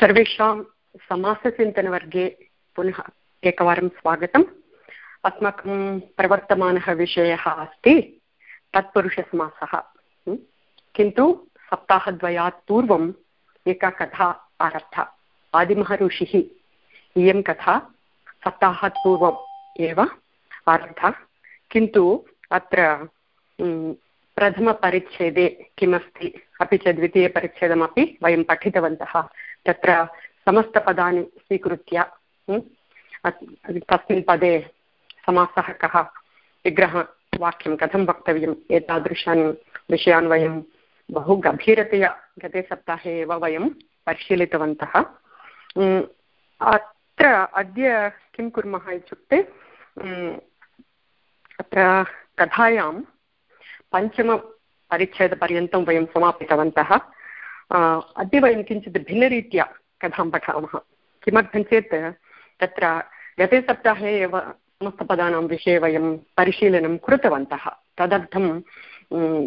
सर्वेषां समासचिन्तनवर्गे पुनः एकवारं स्वागतम्. अस्माकं प्रवर्तमानः विषयः अस्ति तत्पुरुषसमासः. किन्तु सप्ताहद्वयात् पूर्वम् एका कथा आरब्धा. आदिमः ऋषिः इयं कथा सप्ताहात् पूर्वम् एव आरब्धा. किन्तु अत्र प्रथमपरिच्छेदे किमस्ति? अपि च द्वितीयपरिच्छेदमपि वयं पठितवन्तः. तत्र समस्तपदानि स्वीकृत्य तस्मिन् पदे समासः कः विग्रहवाक्यं कथं वक्तव्यम् एतादृशान् विषयान् वयं बहु गभीरतया गते सप्ताहे एव वयं परिशीलितवन्तः। अत्र अद्य किं कुर्मः इत्युक्ते अत्र कथायां पञ्चमपरिच्छेदपर्यन्तं वयं समापितवन्तः। अद्य वयं किञ्चित् भिन्नरीत्या कथां पठामः। किमर्थं चेत्, तत्र गते सप्ताहे एव समस्तपदानां विषये वयं परिशीलनं कृतवन्तः। तदर्थं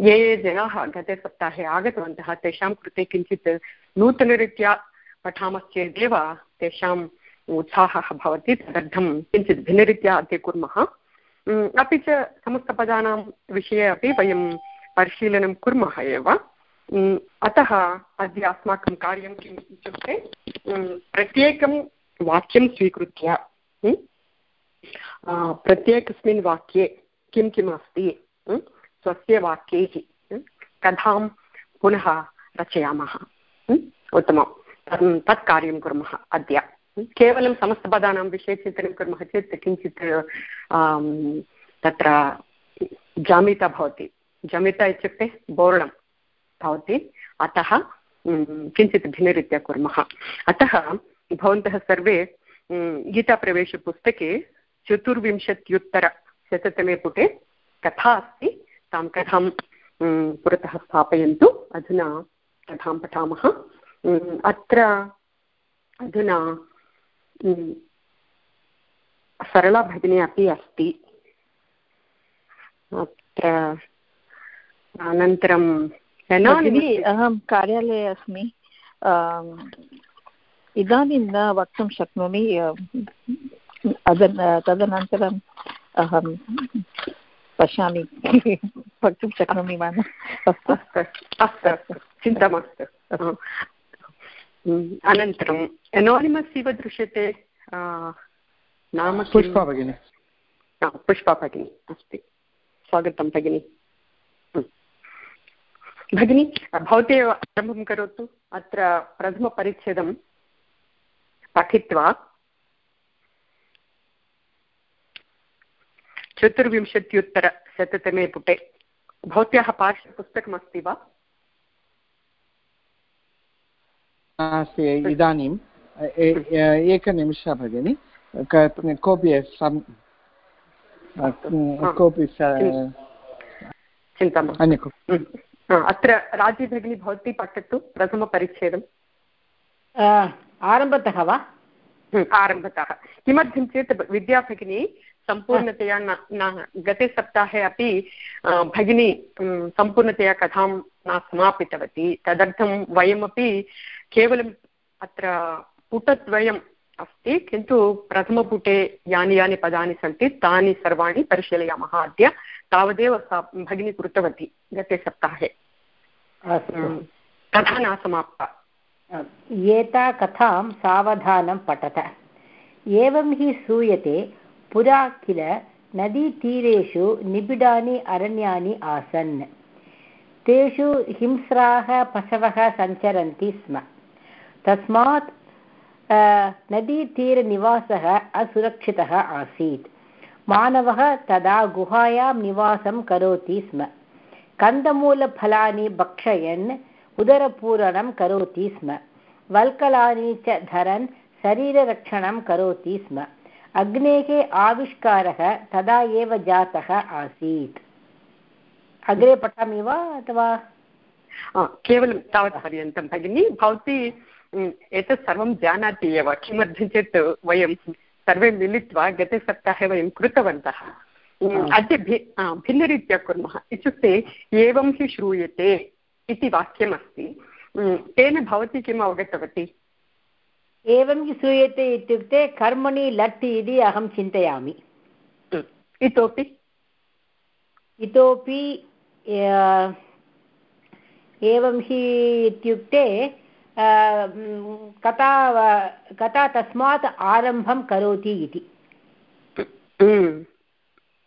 ये ये जनाः गते सप्ताहे आगतवन्तः, तेषां कृते किञ्चित् नूतनरीत्या पठामश्चेदेव तेषाम् उत्साहः भवति। तदर्थं किञ्चित् भिन्नरीत्या अद्य कुर्मः। अपि च समस्तपदानां विषये अपि वयं परिशीलनं कुर्मः एव। अतः अद्य अस्माकं कार्यं किम् इत्युक्ते प्रत्येकं वाक्यं स्वीकृत्य प्रत्येकस्मिन् वाक्ये किं किम् अस्ति स्वस्य वाक्यैः कथां पुनः रचयामः उत्तमं तत् कार्यं कुर्मः अद्य केवलं समस्तपदानां विषये चिन्तनं कुर्मः चेत् किञ्चित् तत्र जामिता भवति, जमिता इत्युक्ते बोर्णं भवति अतः किञ्चित् भिन्नरीत्या कुर्मः। अतः, भवन्तः सर्वे गीताप्रवेशपुस्तके चतुर्विंशत्युत्तरशततमे पुटे कथा अस्ति। तां कथां पुरतः स्थापयन्तु। अधुना कथां पठामः। अत्र अधुना सरला भगिनी अपि अस्ति। अत्र अनन्तरं अहं कार्यालये अस्मि। इदानीं न वक्तुं शक्नोमि। तदनन्तरम् अहं पश्यामि। वक्तुं शक्नोमि वा न? अस्तु। अस्तु अस्तु चिन्ता मास्तु। अनन्तरम् एनानिमस् इव दृश्यते। नाम पुष्पा भगिनि। पुष्पा भगिनी अस्ति। स्वागतं भगिनि। भगिनि भवती एव आरम्भं करोतु। अत्र प्रथमपरिच्छेदं पठित्वा। चतुर्विंशत्युत्तरशततमे पुटे। भवत्याः पार्श्वे पुस्तकमस्ति वा इदानीम् एकनिमिषः भगिनि। कोऽपि कोऽपि चिन्ता अत्र राज़ी भगिनी भवती पठतु प्रथमपरिच्छेदम्। आरम्भतः वा? आरम्भतः। किमर्थं चेत् विद्याभगिनी सम्पूर्णतया न न गते सप्ताहे अपि भगिनी सम्पूर्णतया कथां न समापितवती। तदर्थं वयमपि केवलम् अत्र पुटद्वयम् अस्ति किन्तु प्रथमपुटे यानि यानि पदानि सन्ति तानि सर्वाणि परिशीलयामः अद्य। तावदेव सा भगिनी कृतवती गते सप्ताहे। कथा न समाप्ता एता कथां सावधानं पठत। एवं हि श्रूयते पुरा किल नदीतीरेषु निबिडानि अरण्यानि आसन्। तेषु हिंस्राः पशवः सञ्चरन्ति स्म। तस्मात् नदीतीरनिवासः असुरक्षितः आसीत्। मानवः तदा गुहायां निवासं करोति स्म। कन्दमूलफलानि भक्षयन् उदरपूरणं करोति स्म वल्कलानि च धरन् शरीररक्षणं करोति स्म अग्नेः आविष्कारः तदा एव जातः आसीत् अग्रे पठामि वा अथवा केवलं तावत् पर्यन्तं भगिनी भवती एतत् सर्वं जानाति एव किमर्थं चेत् वयं सर्वे मिलित्वा गते वयं कृतवन्तः अद्य भि भिन्नरीत्या कुर्मः। इत्युक्ते एवं हि श्रूयते इति वाक्यमस्ति। तेन भवती किम् अवगतवती? एवं श्रूयते इत्युक्ते कर्मणि लट् इति अहं चिन्तयामि। इतोपि? इतोपि एवं हि इत्युक्ते कथा कथा तस्मात् आरम्भं करोति इति।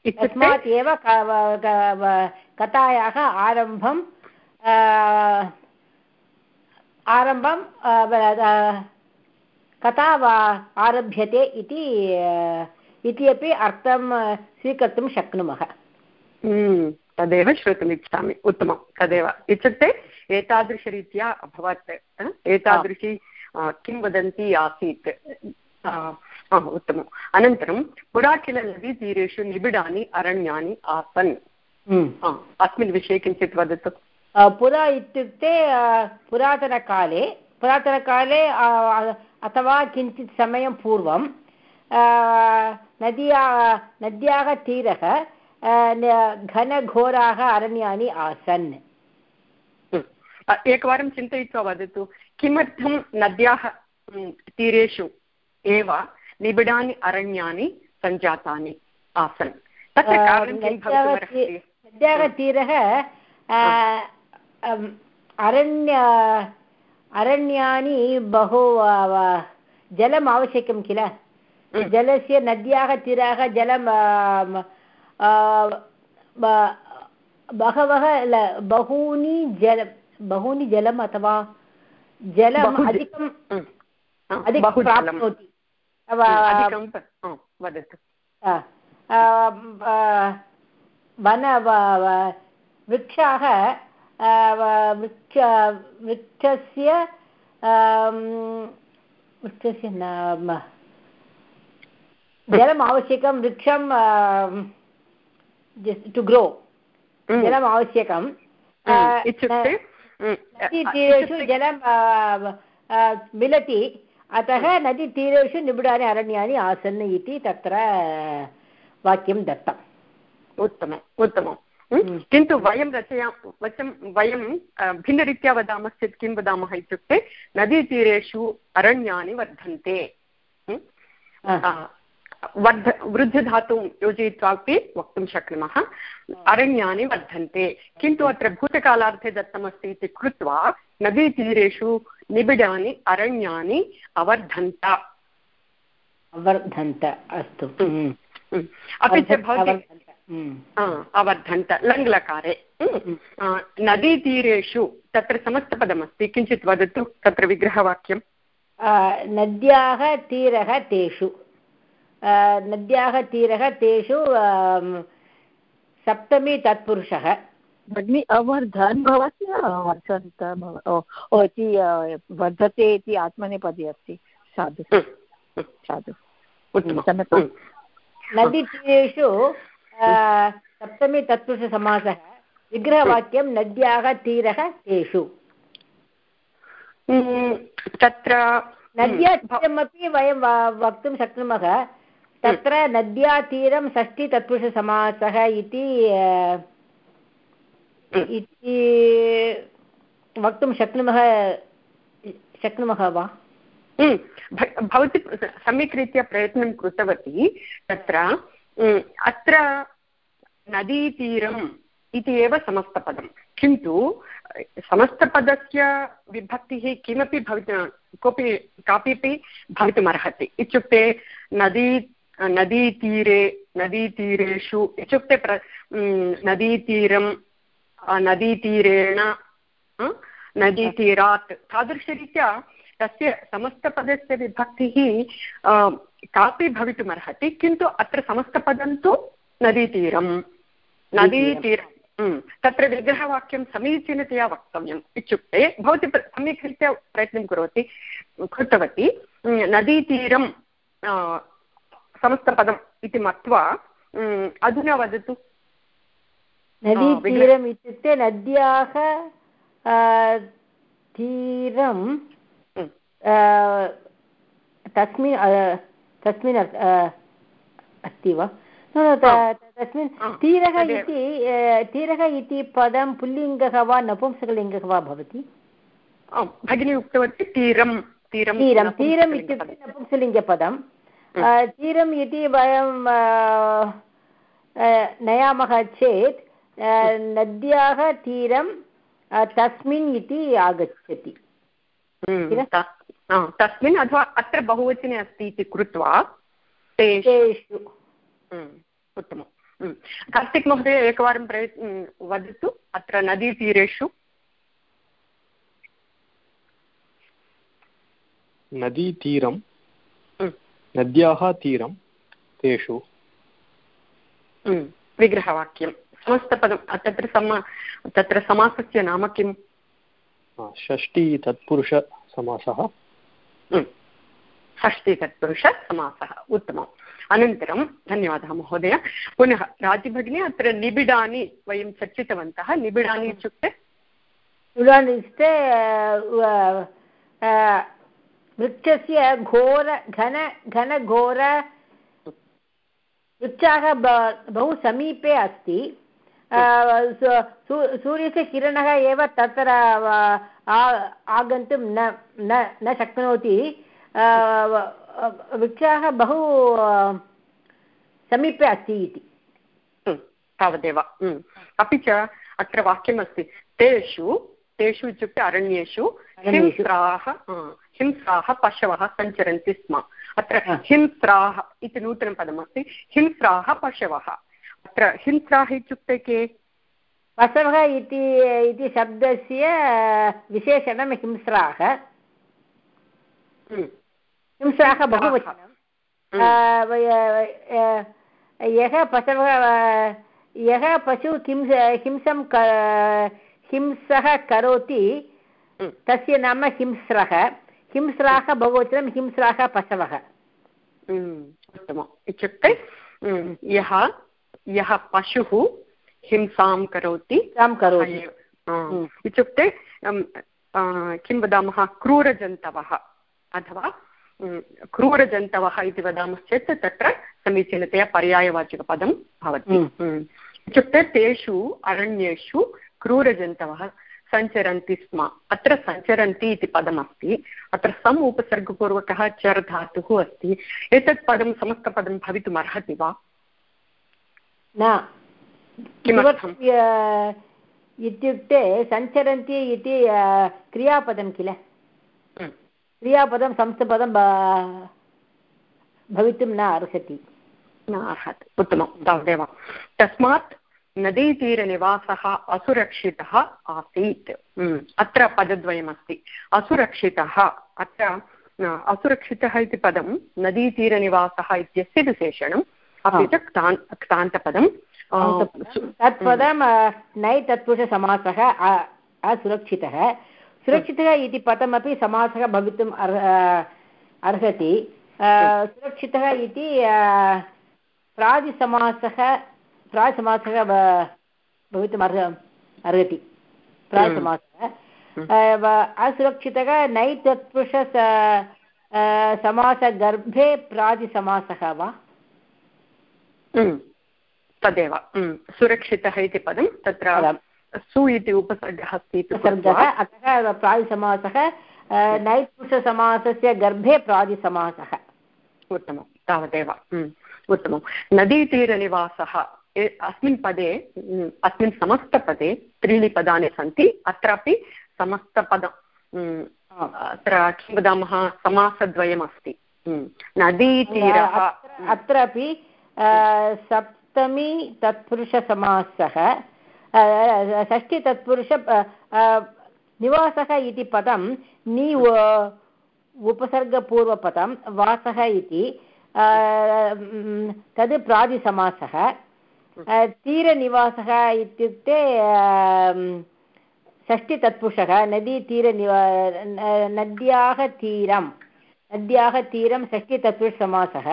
तस्मात् एव कथायाः आरम्भं आरम्भं कथा आरभ्यते इति इति अपि अर्थं स्वीकर्तुं शक्नुमः। तदेव श्रोतुमिच्छामि उत्तमं। तदेव। इत्युक्ते एतादृशरीत्या अभवत्। एतादृशी किं वदन्ती आसीत्? उत्तमम् अनन्तरं पुरा किल नदीतीरेषु निबिडानि अरण्यानि आसन्। अस्मिन् विषये किञ्चित् वदतु। पुरा इत्युक्ते पुरातनकाले पुरातनकाले अथवा किञ्चित् समयं पूर्वं नद्या नद्याः तीरः घनघोराः अरण्यानि आसन्। एकवारं चिन्तयित्वा वदतु। किमर्थं नद्याः तीरेषु एव निबिडानि अरण्यानि सञ्जातानि आसन्। तत्र नद्याः अरण्य अरण्यानि बहु जलम् आवश्यकं किल? जलस्य नद्याः तीराः जलं बहवः बहूनि जल बहूनि जलम् अथवा जलम् अधिकं अधिकं प्राप्नोति। वदतु। वन वृक्षाः वृक्ष वृक्षस्य वृक्षस्य जलम् आवश्यकं वृक्षं टु ग्रो जलम् आवश्यकं इत्युक्ते जलं मिलति। अतः नदीतीरेषु निबिडानि अरण्यानि आसन् इति तत्र वाक्यं दत्तम्। उत्तमम् उत्तमं किन्तु वयं रचया वचं वयं भिन्नरीत्या वदामश्चेत् किं वदामः इत्युक्ते नदीतीरेषु अरण्यानि वर्धन्ते। वर्ध वृद्धधातुं योजयित्वापि वक्तुं शक्नुमः। अरण्यानि वर्धन्ते। किन्तु अत्र भूतकालार्थे दत्तमस्ति इति कृत्वा नदीतीरेषु निबिडानि अरण्यानि अवर्धन्त। अवर्धन्त अस्तु। अपि च भवति अवर्धन्त। लङ्लकारे। नदीतीरेषु तत्र समस्तपदमस्ति। किञ्चित् वदतु तत्र विग्रहवाक्यं नद्याः तीरः तेषु। नद्याः तीरः तेषु सप्तमी तत्पुरुषः। भगिनि अवर्धन् भवति वर्धन्त इति वर्धते इति आत्मनेपदी अस्ति। साधु। साधु। सम्यक् नदीतीरेषु सप्तमी तत्पुरुषसमासः विग्रहवाक्यं नद्याः तीरः तेषु। तत्र नद्या तीरमपि वयं वक्तुं शक्नुमः। तत्र नद्या तीरं षष्ठी तत्पुरुषसमासः इति इति वक्तुं शक्नुमः शक्नुमः वा? भवती सम्यक् रीत्या प्रयत्नं कृतवती तत्र अत्र नदीतीरम् इति एव समस्तपदं। किन्तु समस्तपदस्य विभक्तिः किमपि भवितुं कोऽपि कापि अपि भवितुमर्हति। इत्युक्ते नदी नदीतीरे नदीतीरेषु इत्युक्ते प्र नदीतीरं नदीतीरेण नदीतीरात् तादृशरीत्या तस्य समस्तपदस्य विभक्तिः कापि भवितुमर्हति किन्तु अत्र समस्तपदं तु नदीतीरं नदीतीरं तत्र विग्रहवाक्यं समीचीनतया वक्तव्यम् इत्युक्ते भवती सम्यक् रीत्या प्रयत्नं करोति कृतवती नदीतीरं समस्तपदम् इति मत्वा अधुना वदतु। नदीतीरम् इत्युक्ते नद्याः तीरं तस्मिन् तस्मिन् अस्ति वा? तस्मिन् तीरः इति तीरः इति पदं पुल्लिङ्गः वा नपुंसकलिङ्गः वा भवति? भगिनी उक्तवती तीरं तीरं तीरम् इत्युक्ते नपुंसलिङ्गपदं तीरम् इति वयं नयामः चेत् नद्याः तीरं तस्मिन् इति आगच्छति। तस्मिन् अथवा अत्र बहुवचने अस्ति इति कृत्वा तेषु उत्तमं कार्तिक् महोदय एकवारं प्रयत् वदतु अत्र नदीतीरेषु। नदीतीरं नद्याः तीरं तेषु। विग्रहवाक्यं समस्तपदं तत्र सम तत्र समासस्य नाम किम् षष्टि तत्पुरुषसमासः षष्टि तत्पुरुषसमासः उत्तमम् अनन्तरं धन्यवादः महोदय पुनः राजिभगिनी अत्र निबिडानि वयं चर्चितवन्तः निबिडानि इत्युक्ते निबिडानि इत्युक्ते वृक्षस्य घोर घन घनघोर वृक्षाः बहु समीपे अस्ति। सूर्यस्य किरणः एव तत्र आगन्तुं न न न शक्नोति। वृक्षाः बहु समीपे अस्ति इति। तावदेव। अपि च अत्र वाक्यमस्ति तेषु तेषु इत्युक्ते अरण्येषु हिंस्राः हिंस्राः पशवः सञ्चरन्ति स्म। अत्र हिंस्राः इति नूतनं पदमस्ति। हिंस्राः पशवः। अत्र हिंस्राः इत्युक्ते के? पशवः इति इति शब्दस्य विशेषणं हिंस्राः। हिंस्राः बहुवचनं। यः पशवः यः पशु किं हिंसं हिंसः करोति तस्य नाम हिंस्रः। हिंस्राः बहुवचनं हिंस्राः पशवः। उत्तमम्। इत्युक्ते यः यः पशुः हिंसां करोति करोति। इत्युक्ते किं वदामः? क्रूरजन्तवः अथवा क्रूरजन्तवः इति वदामश्चेत् तत्र समीचीनतया पर्यायवाचकपदं भवति। इत्युक्ते तेषु अरण्येषु क्रूरजन्तवः सञ्चरन्ति स्म। अत्र सञ्चरन्ति इति पदमस्ति। अत्र सम् उपसर्गपूर्वकः चर् धातुः अस्ति। एतत् पदं समस्तपदं भवितुम् अर्हति वा? न। किमर्थम्? इत्युक्ते सञ्चरन्ति इति क्रियापदं किल? क्रियापदं संस्थपदं भवितुं न अर्हति। न अर्हति। उत्तमं तावदेव तस्मात् नदीतीरनिवासः असुरक्षितः आसीत्। अत्र पदद्वयमस्ति। असुरक्षितः अत्र असुरक्षितः इति पदं नदीतीरनिवासः इत्यस्य विशेषणम् अपि च क्तान् क्तान्तपदं तत्पदं नै तत्पुरुषसमासः असुरक्षितः। सुरक्षितः इति पदमपि समासः भवितुम् अर्हति। सुरक्षितः इति प्रादिसमासः प्रायसमासः भवितुम् अर्ह अर्हति। प्रायसमासः। असुरक्षितः नै तत्पुरुष समासगर्भे प्रादिसमासः वा? तदेव। सुरक्षितः इति पदं तत्र सु इति उपसर्गः अस्ति उपसर्गः अतः प्रादिसमासः नैत्पुरुषसमासस्य गर्भे प्रादिसमासः उत्तमं। तावदेव। उत्तमं। नदीतीरनिवासः। अस्मिन् पदे अस्मिन् समस्तपदे त्रीणि पदानि सन्ति। अत्रापि समस्तपदम् अत्र किं वदामः? समासद्वयमस्ति। नदीतीरः अत्रापि सप्तमी तत्पुरुषसमासः षष्टितत्पुरुष निवासः इति पदं नि उपसर्गपूर्वपदं वासः इति तद् प्रादिसमासः। तीरनिवासः इत्युक्ते षष्टितत्पुरुषः नदीतीरनिवा नद्याः तीरं नद्याः तीरं षष्टितत्पुरुषसमासः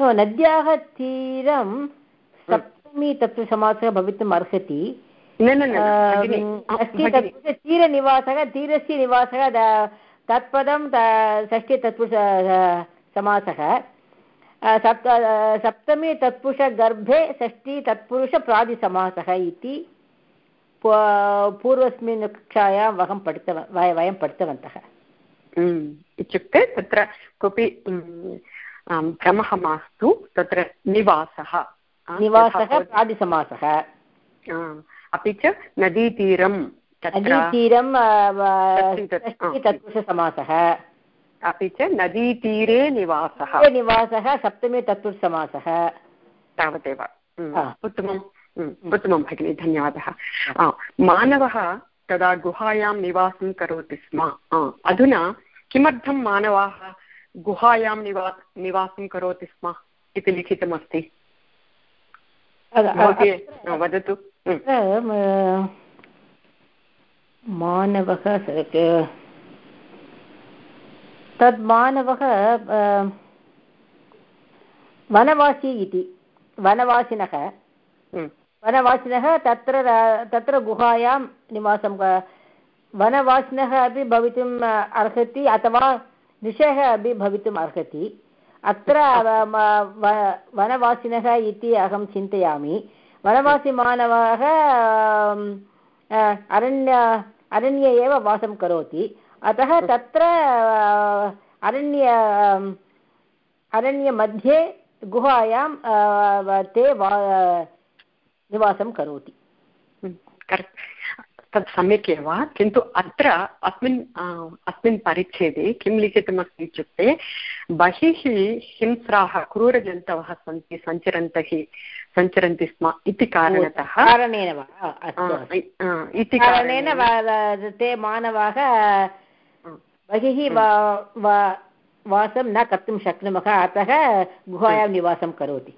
नद्याः तीरं सप्तमी तत्त्वसमासः भवितुम् अर्हति तीरनिवासः तीरस्य निवासः तत्पदं षष्टितत्पुरुष समासः सप्त सप्तमी तत्पुरुषगर्भे षष्ठी तत्पुरुषप्रादिसमासः इति पूर्वस्मिन् कक्षायां वयं पठितव वयं पठितवन्तः। इत्युक्ते तत्र कोऽपि भ्रमः मास्तु तत्र निवासः। निवासः प्रादिसमासः। अपि च नदीतीरं नदीतीरं तत्पुरुषसमासः। अपि च नदीतीरे निवासः। निवासः सप्तमे तत्पुरुषसमासः तावदेव। उत्तमम्। उत्तमं भगिनि धन्यवादः। मानवः तदा गुहायां निवासं करोति स्म। अधुना किमर्थं मानवाः गुहायां निवा निवासं करोति स्म इति लिखितमस्ति? वदतु। मानवः तद् मानवः वनवासी इति वनवासिनः वनवासिनः तत्र तत्र गुहायां निवासं वनवासिनः अपि भवितुम् अर्हति अथवा ऋषयः अपि भवितुम् अर्हति अत्र वनवासिनः इति अहं चिन्तयामि वनवासिमानवः अरण्य अरण्ये एव वासं करोति अतः तत्र अरण्य अरण्यमध्ये गुहायां ते निवासं करोति। तत् सम्यक् एव किन्तु अत्र अस्मिन् अस्मिन् परिच्छेदे किं लिखितमस्ति इत्युक्ते बहिः हिंस्राः क्रूरजन्तवः सन्ति सञ्चरन्तः सञ्चरन्ति स्म इति कारणतः कारणेन वा? इति कारणेन ते मानवाः बहिः वासं न कर्तुं शक्नुमः अतः गुहायां निवासं करोति।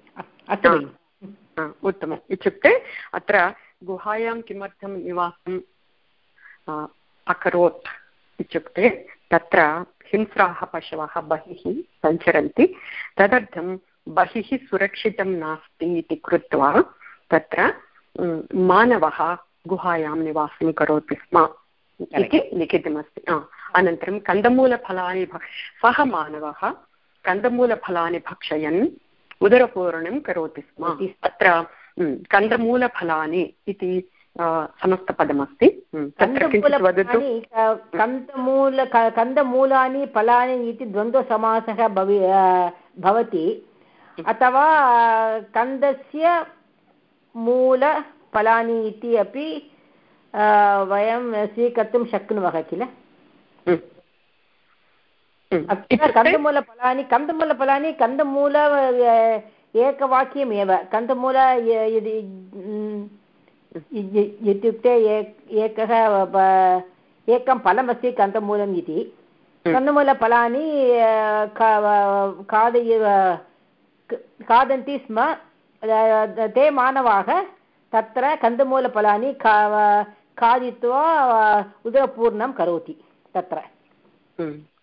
अस्तु उत्तमम्। इत्युक्ते अत्र गुहायां किमर्थं निवासम् अकरोत् इत्युक्ते तत्र हिंस्राः पशवः बहिः सञ्चरन्ति। तदर्थं बहिः सुरक्षितं नास्ति इति कृत्वा तत्र मानवः गुहायां निवासं करोति स्म इति लिखितमस्ति। अनन्तरं कन्दमूलफलानि सः मानवः कन्दमूलफलानि भक्षयन् उदरपूरणं करोति स्म। अत्र कन्दमूलफलानि इति समस्तपदमस्ति। वदतु। कन्दमूल कन्दमूलानि फलानि इति द्वन्द्वसमासः भवि भवति। अथवा कन्दस्य मूलफलानि इति अपि वयं स्वीकर्तुं शक्नुमः किल? कन्दमूलफलानि कन्दमूलफलानि कन्दमूल एकवाक्यमेव कन्दमूल यदि इत्युक्ते एकः एकं फलमस्ति कन्दमूलम् इति कन्दमूलफलानि खादय खादन्ति स्म ते मानवाः तत्र कन्दमूलफलानि खा खादित्वा उदरपूर्णं करोति तत्र।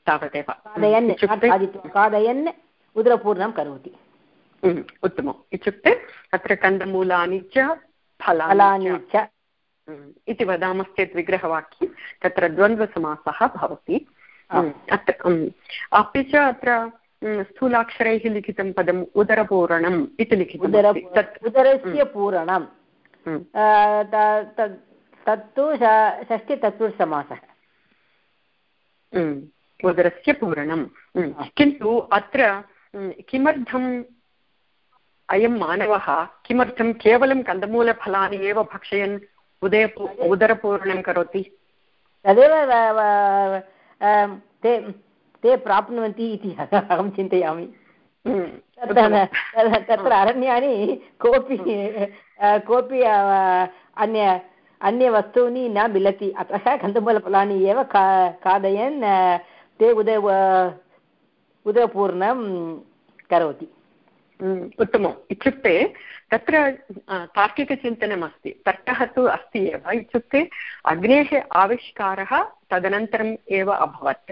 तावदेव। खादयन् खादित्वा खादयन् उदरपूर्णं करोति। उत्तमम्। इत्युक्ते अत्र कन्दमूलानि च फलानि च। इति वदामश्चेत् विग्रहवाक्यं तत्र द्वन्द्वसमासः भवति। अत्र अपि च अत्र स्थूलाक्षरैः लिखितं पदम् उदरपूरणम् इति लिखितं उदरस्य पूरणं तत्तु षष्टितत्पुरुषसमासः उदरस्य पूरणं किन्तु अत्र किमर्थं अयं मानवः किमर्थं केवलं कन्दमूलफलानि एव भक्षयन् उदय उदरपूर्णं करोति? तदेव ते ते प्राप्नुवन्ति इति अहं चिन्तयामि। तत्र अरण्यानि कोऽपि कोऽपि अन्य अन्यवस्तूनि न मिलति अतः कन्दमूलफलानि एव खा खादयन् ते उदय उदयपूर्णं करोति। उत्तमम्। इत्युक्ते तत्र तार्किकचिन्तनमस्ति। तर्कः तु अस्ति एव। इत्युक्ते अग्नेः आविष्कारः तदनन्तरम् एव अभवत्।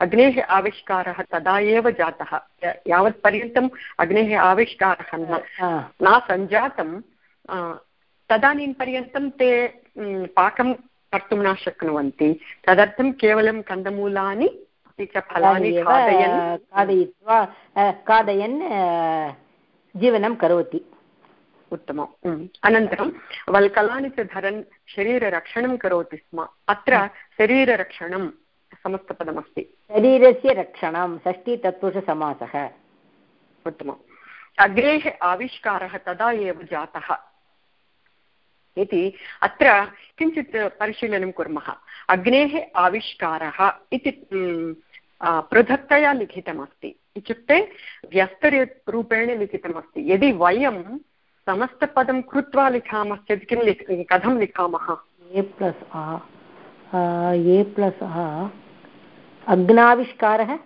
अग्नेः आविष्कारः तदा एव जातः। यावत्पर्यन्तम् अग्नेः आविष्कारः न सञ्जातं तदानीं पर्यन्तं ते पाकं कर्तुं न शक्नुवन्ति। तदर्थं केवलं कन्दमूलानि अपि च फलानि खादयन्। खादयित्वा खादयन् जीवनं करोति। उत्तमम्। अनन्तरं वल्कलानि च धरन् शरीररक्षणं करोति स्म। अत्र शरीररक्षणं समस्तपदमस्ति। शरीरस्य रक्षणं षष्ठी तत्पुरुषसमासः उत्तमम्। अग्रेः आविष्कारः तदा एव जातः। इति अत्र किञ्चित् परिशीलनं कुर्मः। अग्नेः आविष्कारः इति पृथक्तया लिखितमस्ति। इत्युक्ते व्यस्तरूपेण लिखितमस्ति। यदि वयं समस्तपदं कृत्वा लिखामश्चेत् किं लिख कथं लिखामः? ए प्लस् ए प्लस् अग्नाविष्कारः?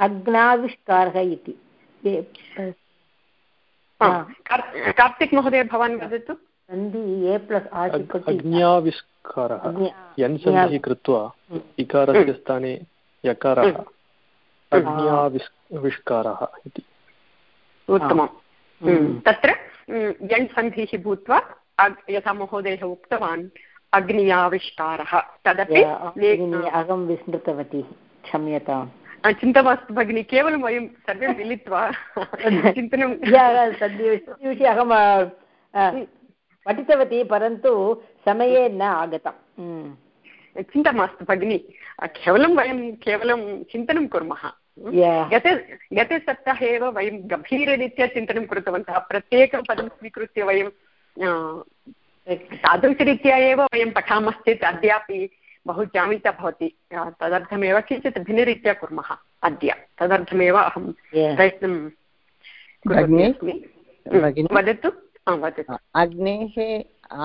अग्नाविष्कारः इति। कार्तिक् महोदय भवान् वदतु। सन्धि ए प्लस् अज्ञाविष्कारः यन् सन्धिः कृत्वा इकारस्य स्थाने यकारः। अज्ञाविष्कारः इति। उत्तमं तत्र यण् सन्धिः भूत्वा यथा महोदयः उक्तवान् अग्न्याविष्कारः। तदपि अहं विस्मृतवती क्षम्यताम् चिन्ता मास्तु भगिनि केवलं वयं सर्वे मिलित्वा चिन्तनं अहं पठितवती परन्तु समये न आगतम्। चिन्ता मास्तु भगिनि केवलं वयं केवलं चिन्तनं कुर्मः। गते गते सप्ताहे एव वयं गभीररीत्या चिन्तनं कृतवन्तः। प्रत्येकं पदं स्वीकृत्य वयं तादृशरीत्या एव वयं पठामश्चेत् अद्यापि बहु जामिता भवति। तदर्थमेव किञ्चित् भिन्नरीत्या कुर्मः अद्य। तदर्थमेव अहं प्रयत्नं वदतु। अग्नेः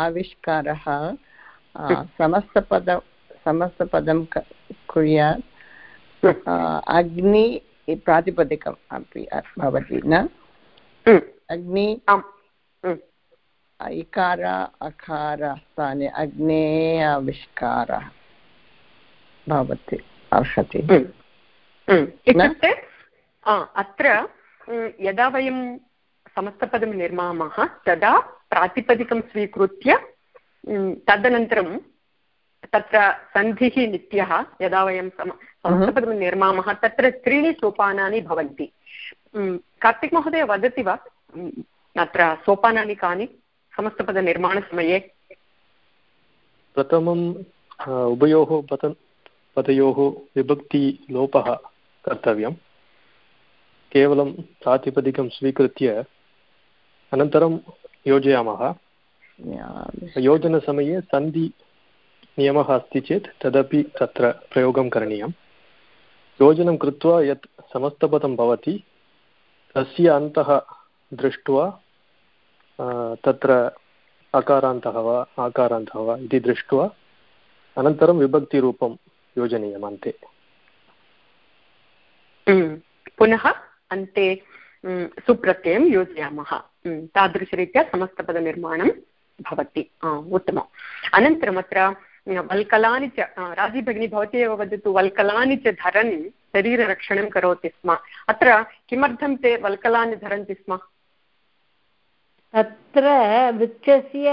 आविष्कारः समस्तपद समस्तपदं कुर्यात्। अग्नि प्रातिपदिकम् अपि भवति न? अग्नि इकार अकार स्थाने अग्ने आविष्कारः भवति अर्हति इत्युक्ते अत्र यदा वयं समस्तपदं निर्मामः तदा प्रातिपदिकं स्वीकृत्य तदनन्तरं तत्र सन्धिः नित्यः यदा वयं समस्तपदं निर्मामः तत्र त्रीणि सोपानानि भवन्ति। कार्तिक् वदति वा? अत्र सोपानानि कानि समस्तपदनिर्माणसमये प्रथमम् उभयोः पतन् पदयोः विभक्तिलोपः कर्तव्यं। केवलं प्रातिपदिकं स्वीकृत्य अनन्तरं योजयामः। योजनसमये सन्धि नियमः अस्ति चेत् तदपि तत्र प्रयोगं करणीयं योजनं कृत्वा यत् समस्तपदं भवति तस्य अन्तः दृष्ट्वा तत्र अकारान्तः वा आकारान्तः वा इति दृष्ट्वा अनन्तरं विभक्तिरूपं योजनीयम् अन्ते। पुनः अन्ते सुप्रत्ययं योजयामः। तादृशरीत्या समस्तपदनिर्माणं भवति उत्तमम् अनन्तरम् अत्र वल्कलानि च राज़ी भगिनी भवती एव वदतु वल्कलानि च धरन् शरीररक्षणं करोति स्म अत्र किमर्थं ते वल्कलानि धरन्ति स्म तत्र वृक्षस्य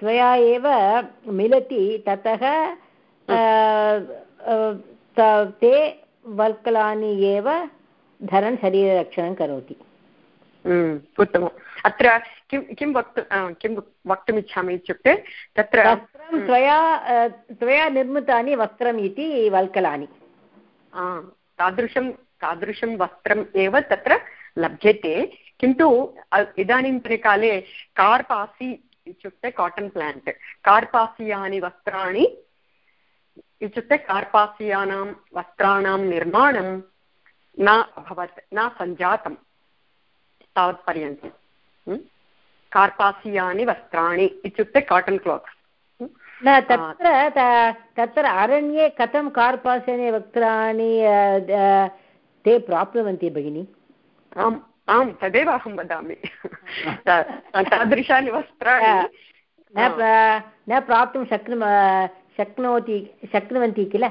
त्वया एव मिलति ततः ते वल्कलानि एव धरन् शरीररक्षणं करोति उत्तमम् अत्र किं किं वक्तु किं वक्तुमिच्छामि इत्युक्ते तत्र वस्त्रं त्वया त्वया निर्मितानि वस्त्रम् इति वल्कलानि तादृशं तादृशं वस्त्रम् एव तत्र लभ्यते किन्तु इदानीन्तनकाले कार्पासि इत्युक्ते काटन् प्लाण्ट् कार्पासीयानि वस्त्राणि इत्युक्ते कार्पासीयानां वस्त्राणां निर्माणं न अभवत् न सञ्जातं तावत्पर्यन्तं कार्पासीयानि वस्त्राणि इत्युक्ते काटन् क्लोत्स् न तत्र तत्र अरण्ये कथं कार्पासीयानि वस्त्राणि ते प्राप्नुवन्ति भगिनि? आम् आम् तदेव अहं वदामि। तादृशानि वस्त्राणि। न प्राप्तुं शक्नु शक्नोति शक्नुवन्ति किल?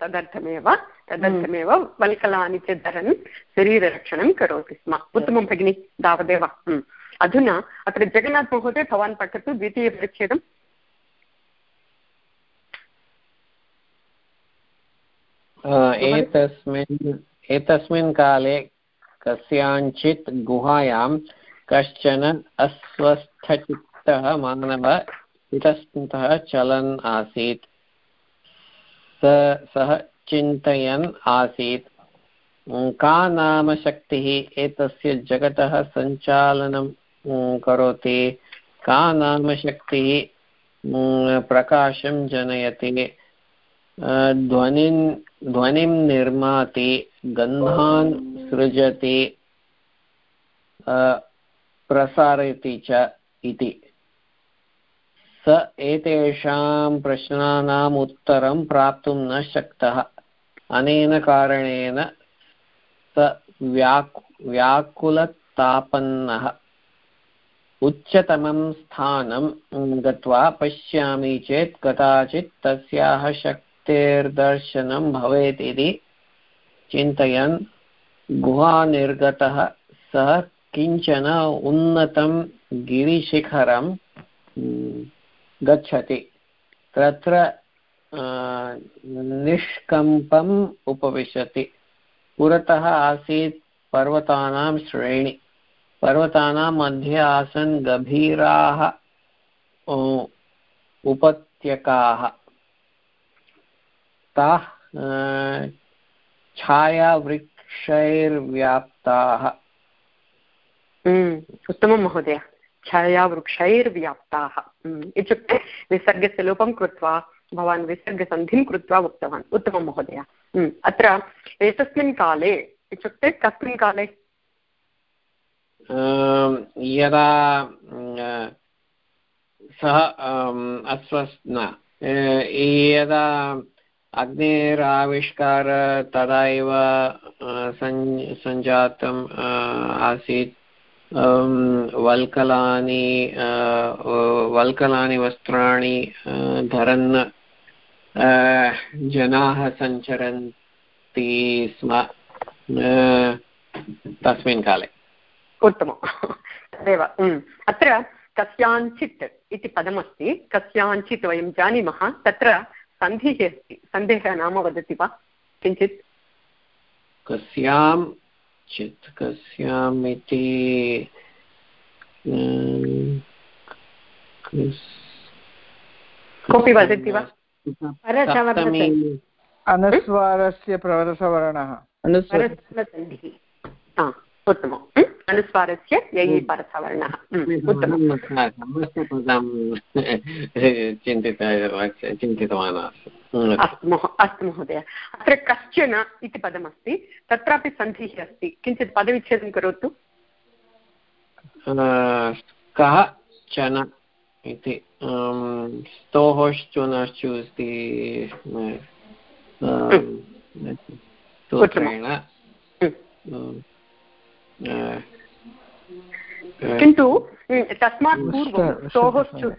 तदर्थमेव। तदर्थमेव वल्कलानि च धरन् शरीररक्षणं करोति स्म. उत्तमं भगिनि तावदेव अधुना अत्र जगन्नाथ महोदय भवान् पठतु द्वितीयपरिच्छेदम्. एतस्मिन् एतस्मिन् काले कस्याञ्चित् गुहायां कश्चन अस्वस्थचित्तः मानव इतस्ततः चलन् आसीत्। स सः चिन्तयन् आसीत्। का नाम शक्तिः? एतस्य जगतः सञ्चालनं करोति। का नाम शक्तिः? प्रकाशं जनयति। ध्वनिं ध्वनिं निर्माति, गन्धान् सृजति प्रसारयति च इति। स एतेषां प्रश्नानाम् उत्तरं प्राप्तुं न शक्तः। अनेन कारणेन स व्याक्, व्याकुलतापन्नः। उच्चतमं स्थानं गत्वा पश्यामि चेत् कदाचित् तस्याः शक्तेर्दर्शनं भवेत् इति चिन्तयन् गुहानिर्गतः सः किंचन उन्नतं गिरिशिखरं गच्छति। तत्र निष्कम्पम् उपविशति। पुरतः आसीत् पर्वतानां श्रेणी। पर्वतानां मध्ये आसन् गभीराः उपत्यकाः। ताः छायावृक्षैर्व्याप्ताः। उत्तमं महोदय। छायावृक्षैर्व्याप्ताः। इत्युक्ते विसर्गस्य लोपं कृत्वा भवान् विसर्गसन्धिं कृत्वा उक्तवान्। उत्तमं महोदय। अत्र एतस्मिन् काले, इत्युक्ते कस्मिन् काले? यदा सः अस्वस्थ, न यदा अग्नेराविष्कार तदा एव सञ्जातम् आसीत्। वल्कलानि वल्कलानि, वस्त्राणि धरन् जनाः सञ्चरन्ति स्म तस्मिन् काले। उत्तमं तदेव अत्र कस्याञ्चित् इति पदमस्ति। कस्याञ्चित् वयं जानीमः तत्र सन्धिः अस्ति। सन्देहः नाम वदति वा? किञ्चित्? कस्यां चित् कस्याम् इति कोऽपि वदति वा? अनुस्वारस्य प्रवरसवर्णः उत्तमम्। अनुस्वारस्य ययि परसवर्णः। चिन्तितवान् अस्तु अस्तु महोदय। अत्र कश्चन इति पदमस्ति। तत्रापि सन्धिः अस्ति। किञ्चित् पदविच्छेदं करोतु। कः चन इति? स्तोहोश्चुनश्चु अस्ति सूत्रेण किन्तु तस्मात् पूर्वं स्तोहोश्चु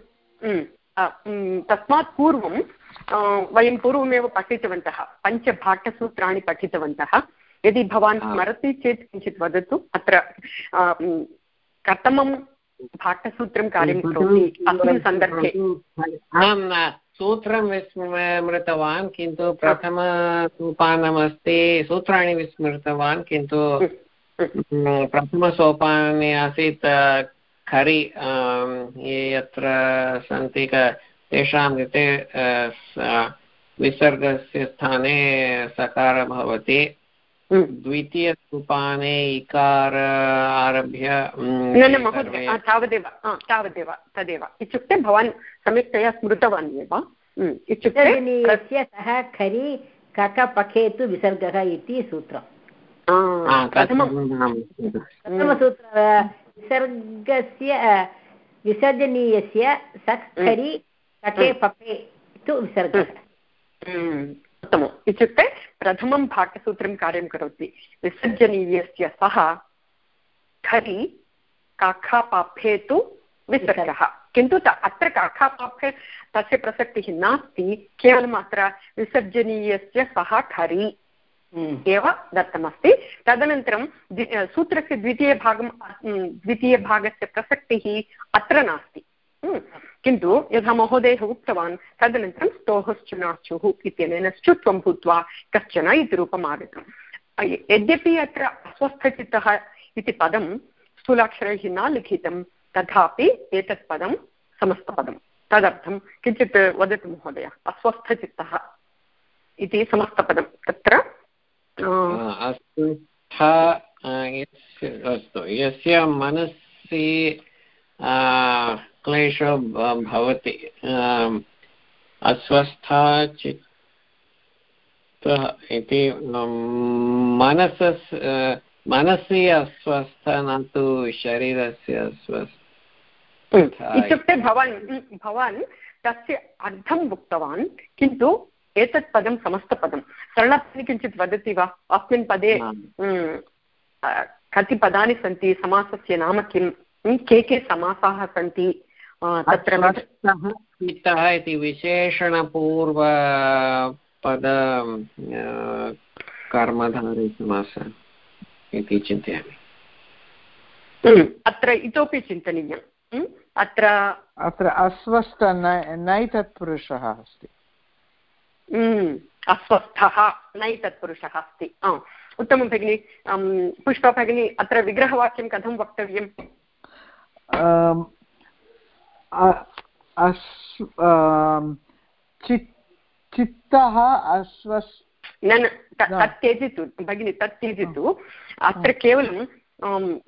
तस्मात् पूर्वं वयं पूर्वमेव पठितवन्तः पञ्चभाटसूत्राणि पठितवन्तः यदि भवान् स्मरति चेत् किञ्चित् वदतु अत्र कथमं भाटसूत्रं कार्यं करोति अस्मिन् सन्दर्भे। अहं सूत्रं विस्मृतवान् किन्तु प्रथमसोपानमस्ति सूत्राणि विस्मृतवान् किन्तु प्रथमसोपाने आसीत् खरि ये यत्र सन्ति तेषां कृते विसर्गस्य स्थाने सकारः भवति। द्वितीयसोपाने इकार आरभ्य न न महोदय तावदेव तावदेव तदेव। इत्युक्ते भवान् सम्यक्तया स्मृतवान् एव इत्युक्ते सः खरि ककपखे तु विसर्गः इति सूत्रम्। प्रथमसूत्र विसर्गस्य विसर्जनीयस्य सखरि कटे पपे तु विसर्गः। उत्तमम्। इत्युक्ते प्रथमं भाटसूत्रं कार्यं करोति। विसर्जनीयस्य सः खरि काखापाफे तु विसर्गः। किन्तु अत्र काखापाफे तस्य प्रसक्तिः नास्ति। केवलम् अत्र विसर्जनीयस्य सः खरि एव दत्तमस्ति। तदनन्तरं सूत्रस्य द्वितीयभागं द्वितीयभागस्य प्रसक्तिः अत्र नास्ति। किन्तु यथा महोदयः उक्तवान्, तदनन्तरं स्तोहश्चुनाचुः इत्यनेन श्चुत्वं भूत्वा कश्चन इति रूपम् आगतम्। यद्यपि अत्र अस्वस्थचित्तः इति पदं स्थूलाक्षरैः न लिखितं, तथापि एतत् पदं समस्तपदं। तदर्थं किञ्चित् वदतु महोदय, अस्वस्थचित्तः इति समस्तपदं तत्र? अस्तु। यस्य मनसि क्लेशो भवति। अस्वस्था चित् इति मनस मनसि अस्वस्थ न तु शरीरस्य अस्वस्थ इत्युक्ते भवान् भवान् तस्य अर्थम् उक्तवान् किन्तु एतत् पदं समस्तपदं। सरलपदे किञ्चित् वदति वा? अस्मिन् पदे कति पदानि सन्ति? समासस्य नाम किं के के समासाः सन्ति? तत्र चित्तः इति विशेषणपूर्व पद कर्मधारसमास इति चिन्तयामि। अत्र इतोपि चिन्तनीयम्। अत्र अत्र अस्वस्थ नै तत्पुरुषः अस्ति। अस्वस्थः नै तत्पुरुषः अस्ति उत्तमं भगिनि पुष्पा भगिनी अत्र विग्रहवाक्यं कथं वक्तव्यम्? चित्तः अस्वस् न न तत् त्यजतु भगिनि तत् त्यजतु. अत्र केवलं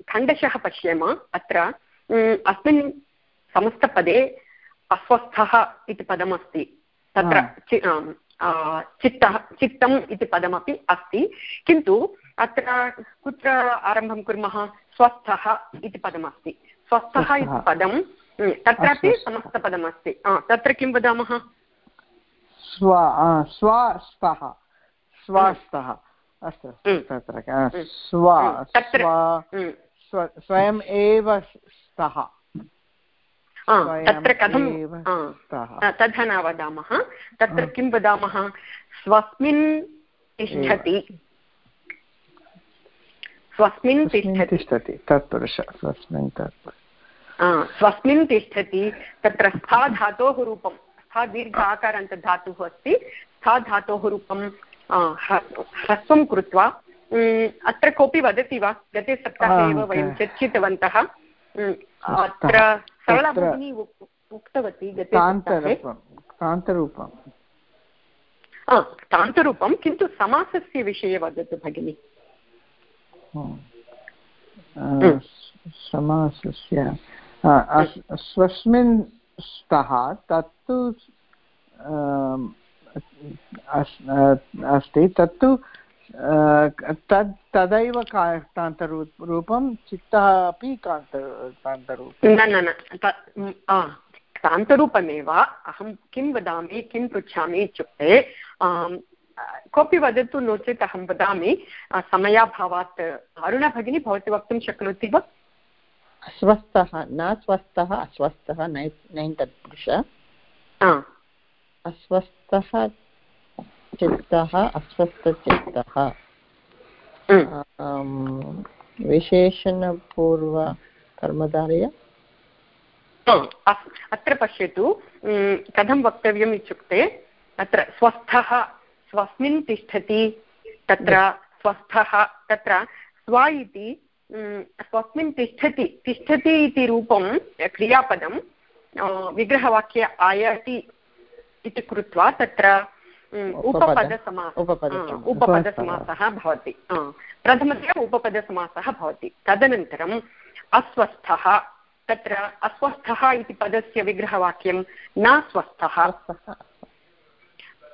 खण्डशः पश्येम. अत्र अस्मिन् समस्तपदे अस्वस्थः इति पदमस्ति. तत्र चित्तः चित्तम् इति पदमपि अस्ति. किन्तु अत्र कुत्र आरम्भं कुर्मः? स्वस्थः इति पदमस्ति. स्वस्थः इति पदं तत्रापि समस्तपदमस्ति तत्र किं वदामः? स्व स्वस्तः स्वस्तः अस्तु तत्र स्व स्वयम् एव स्तः। तत्र कथं तथा न वदामः। तत्र किं वदामः? स्वस्मिन् तिष्ठति। स्वस्मिन् तिष्ठति। तत्पुरुष स्वस्मिन् स्वस्मिन् तिष्ठति तत्र स्था धातोः रूपं स्था दीर्घ आकारान्तधातुः अस्ति स्था धातोः रूपं ह्रस्वं कृत्वा अत्र कोऽपि वदति वा? गते सप्ताहे एव वयं चर्चितवन्तः। अत्र सरला भगिनी उक्तवती गते तान्तरूपं तान्तरूपं। किन्तु समासस्य विषये वदतु भगिनि। समासस्य स्वस्मिन् स्तः तत्तु अस्ति, तत्तु तद्, तदैव कान्तान्तरूपं चित्तः अपि कान्त कान्तरूपं न न कान्तरूपमेव, अहं किं वदामि, किं पृच्छामि इत्युक्ते कोऽपि वदतु नो चेत् अहं वदामि समयाभावात् अरुणा भगिनी भवती वक्तुं शक्नोति वा? अस्वस्थः न स्वस्थः अस्वस्थः नै नैन् तत्पुरुष अस्वस्थः चित्तः अस्वस्थचित्तः। विशेषणपूर्वकर्मधारय अत्र पश्यतु कथं वक्तव्यम् इत्युक्ते अत्र स्वस्थः स्वस्मिन् तिष्ठति तत्र स्वस्थः तत्र स्व इति स्वस्मिन् तिष्ठति तिष्ठति इति रूपं क्रियापदं विग्रहवाक्ये आयाति इति कृत्वा तत्र उपपदसमासः उपपदसमासः भवति प्रथमतया उपपदसमासः भवति तदनन्तरम् अस्वस्थः तत्र अस्वस्थः इति पदस्य विग्रहवाक्यं न स्वस्थः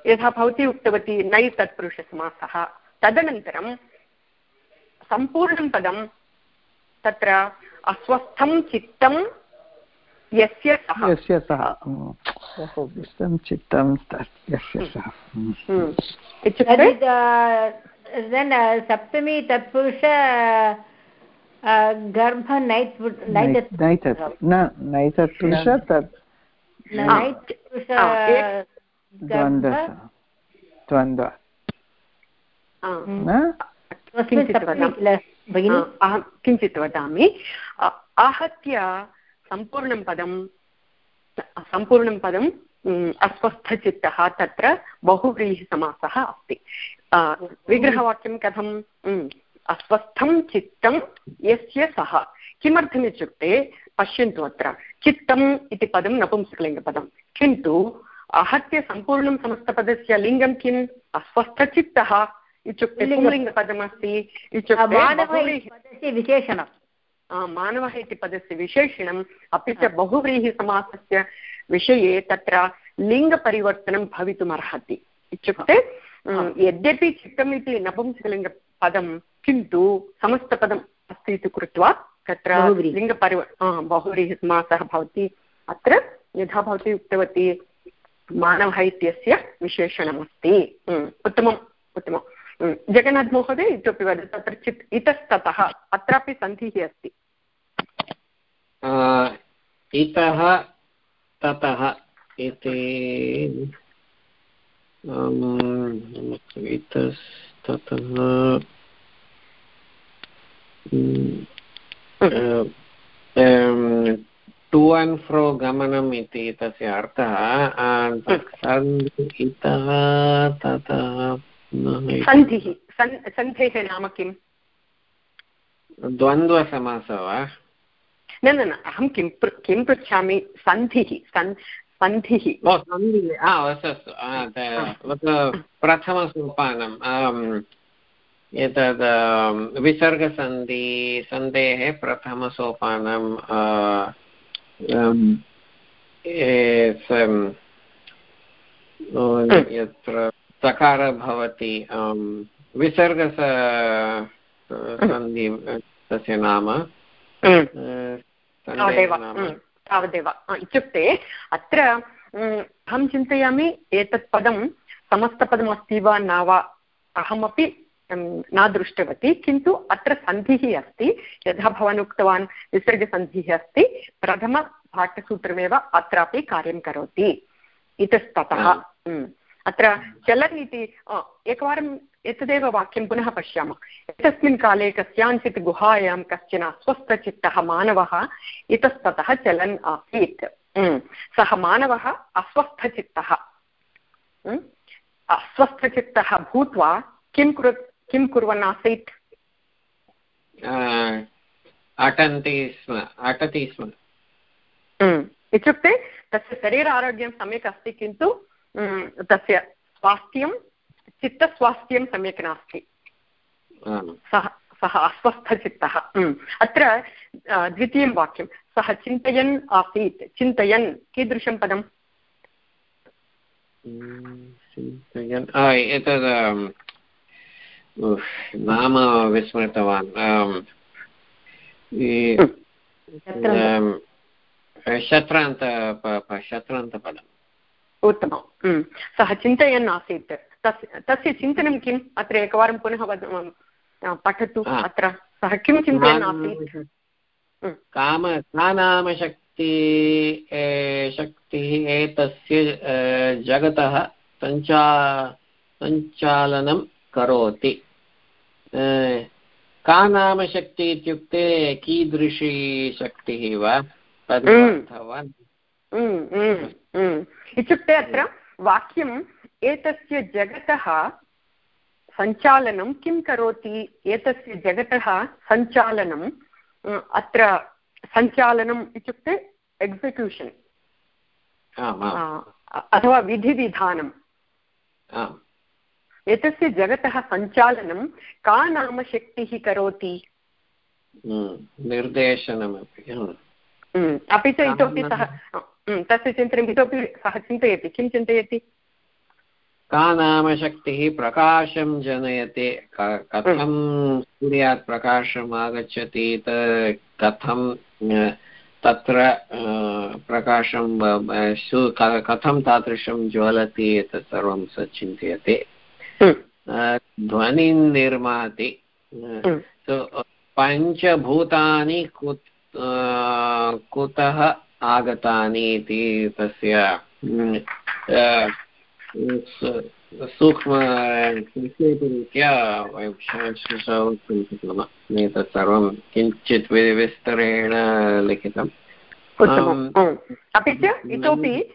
यथा भवती उक्तवती नै तत्पुरुषसमासः तदनन्तरं सम्पूर्णं पदं तत्र अस्वस्थं चित्तं यस्य सः। यस्य सः। चित्तं यस्य सः। इत्युक्ते? सप्तमी तत्पुरुष गर्भ नैतत्पुरुष तत् द्वन्द्व द्वन्द्व। अहं किञ्चित् वदामि। आहत्य सम्पूर्णं पदं सम्पूर्णं पदम् अस्वस्थचित्तः तत्र बहुव्रीहिसमासः अस्ति। विग्रहवाक्यं कथं? अस्वस्थं चित्तं यस्य सः। किमर्थमित्युक्ते पश्यन्तु अत्र चित्तम् इति पदं नपुंसकलिङ्गपदं। किन्तु आहत्य सम्पूर्णं समस्तपदस्य लिङ्गं किम्? अस्वस्थचित्तः। इत्युक्ते पुंलिङ्गपदमस्ति इत्युक्ते मानव बहुव्रीहि- इति पदस्य विशेषणं आ, मानवः इति पदस्य विशेषणम् अपि च बहुव्रीहिसमासस्य विषये तत्र लिङ्गपरिवर्तनं भवितुमर्हति। इत्युक्ते यद्यपि चित्तम् इति नपुंसकलिङ्गपदं किन्तु समस्तपदम् अस्ति इति कृत्वा तत्र लिङ्गपरिव बहुव्रीहिसमासः भवति। अत्र यथा भवती उक्तवती मानवः इत्यस्य विशेषणमस्ति। उत्तमम् उत्तमम्। जगन्नाथ महोदय इतोपि वदतु तत्र चित् इतस्ततः अत्रापि सन्धिः अस्ति। इतः ततः इति इतस्ततः टु अण्ड् फ्रो गमनम् इति तस्य अर्थः इतः ततः सन्धिः। सन् सन्धेः नाम किम्? द्वन्द्वसमासः वा? न न न अहं किं किं पृच्छामि? सन्धिः सन् सन्धिः। हा अस्तु अस्तु। त- प्रथमसोपानम्। एतद् विसर्गसन्धि सन्धेः प्रथमसोपानं यत्र सकार भवति विसर्गस सन्धि तस्य नाम तावदेव उम्, तावदेव। अ, इत्युक्ते अत्र अहं चिन्तयामि एतत् पदं समस्तपदमस्ति वा न वा अहमपि न दृष्टवती किन्तु अत्र सन्धिः अस्ति यथा भवान् उक्तवान् विसर्गसन्धिः अस्ति प्रथमपाठसूत्रमेव अत्रापि कार्यं करोति। इतस्ततः. अत्र चलन् इति एकवारम् एतदेव वाक्यं पुनः पश्यामः एतस्मिन् काले कस्याञ्चित् गुहायां कश्चन अस्वस्थचित्तः मानवः इतस्ततः चलन् आसीत्. सः मानवः अस्वस्थचित्तः. अस्वस्थचित्तः भूत्वा किं कुरु किं कुर्वन् आसीत् अटन्ति स्म अटति स्म. इत्युक्ते तस्य शरीर आरोग्यं सम्यक् अस्ति किन्तु तस्य स्वास्थ्यं चित्तस्वास्थ्यं सम्यक् नास्ति. सः सः अस्वस्थचित्तः. अत्र द्वितीयं वाक्यं सः चिन्तयन् आसीत् चिन्तयन् कीदृशं पदम् चिन्तयन् एतद् नाम विस्मृतवान् शत्रान्त शत्रान्तपदम् उत्तमम्। उम्. सः चिन्तयन् आसीत् तस्य तस्य चिन्तनं किम्? अत्र एकवारं पुनः वद पठतु अत्र। सः किं चिन्तयन् आसीत् काम का नाम शक्ति शक्तिः एतस्य जगतः सञ्चा सञ्चालनं करोति। का नाम शक्ति इत्युक्ते कीदृशी शक्तिः वा? तद् वा उम्, उम्, उम्. इत्युक्ते अत्र वाक्यम् एतस्य जगतः सञ्चालनं किं करोति एतस्य जगतः सञ्चालनं अ, अत्र सञ्चालनम् इत्युक्ते एक्सिक्यूशन् अथवा विधिविधानम् एतस्य जगतः सञ्चालनं का नाम शक्तिः करोति हम्म, निर्देशनमपि। अपि च इतोपि सः तस्य चिन्तनम् इतोपि सः चिन्तयति। किं चिन्तयति? का नाम शक्तिः प्रकाशं जनयति? कथं सूर्यात् प्रकाशम् आगच्छति कथं तत्र प्रकाशं कथं तादृशं ज्वलति? एतत् सर्वं स चिन्तयति। ध्वनिं निर्माति। पञ्चभूतानि कुत् कुतः आगतानि इति तस्य mm, अ, सू- सूक्ष्म संक्षेपरीत्या वयं श- श- श- वक्तुं शक्नुमः एतत् सर्वं किञ्चित् विस्तरेण लिखितम्. अपि च इतोपि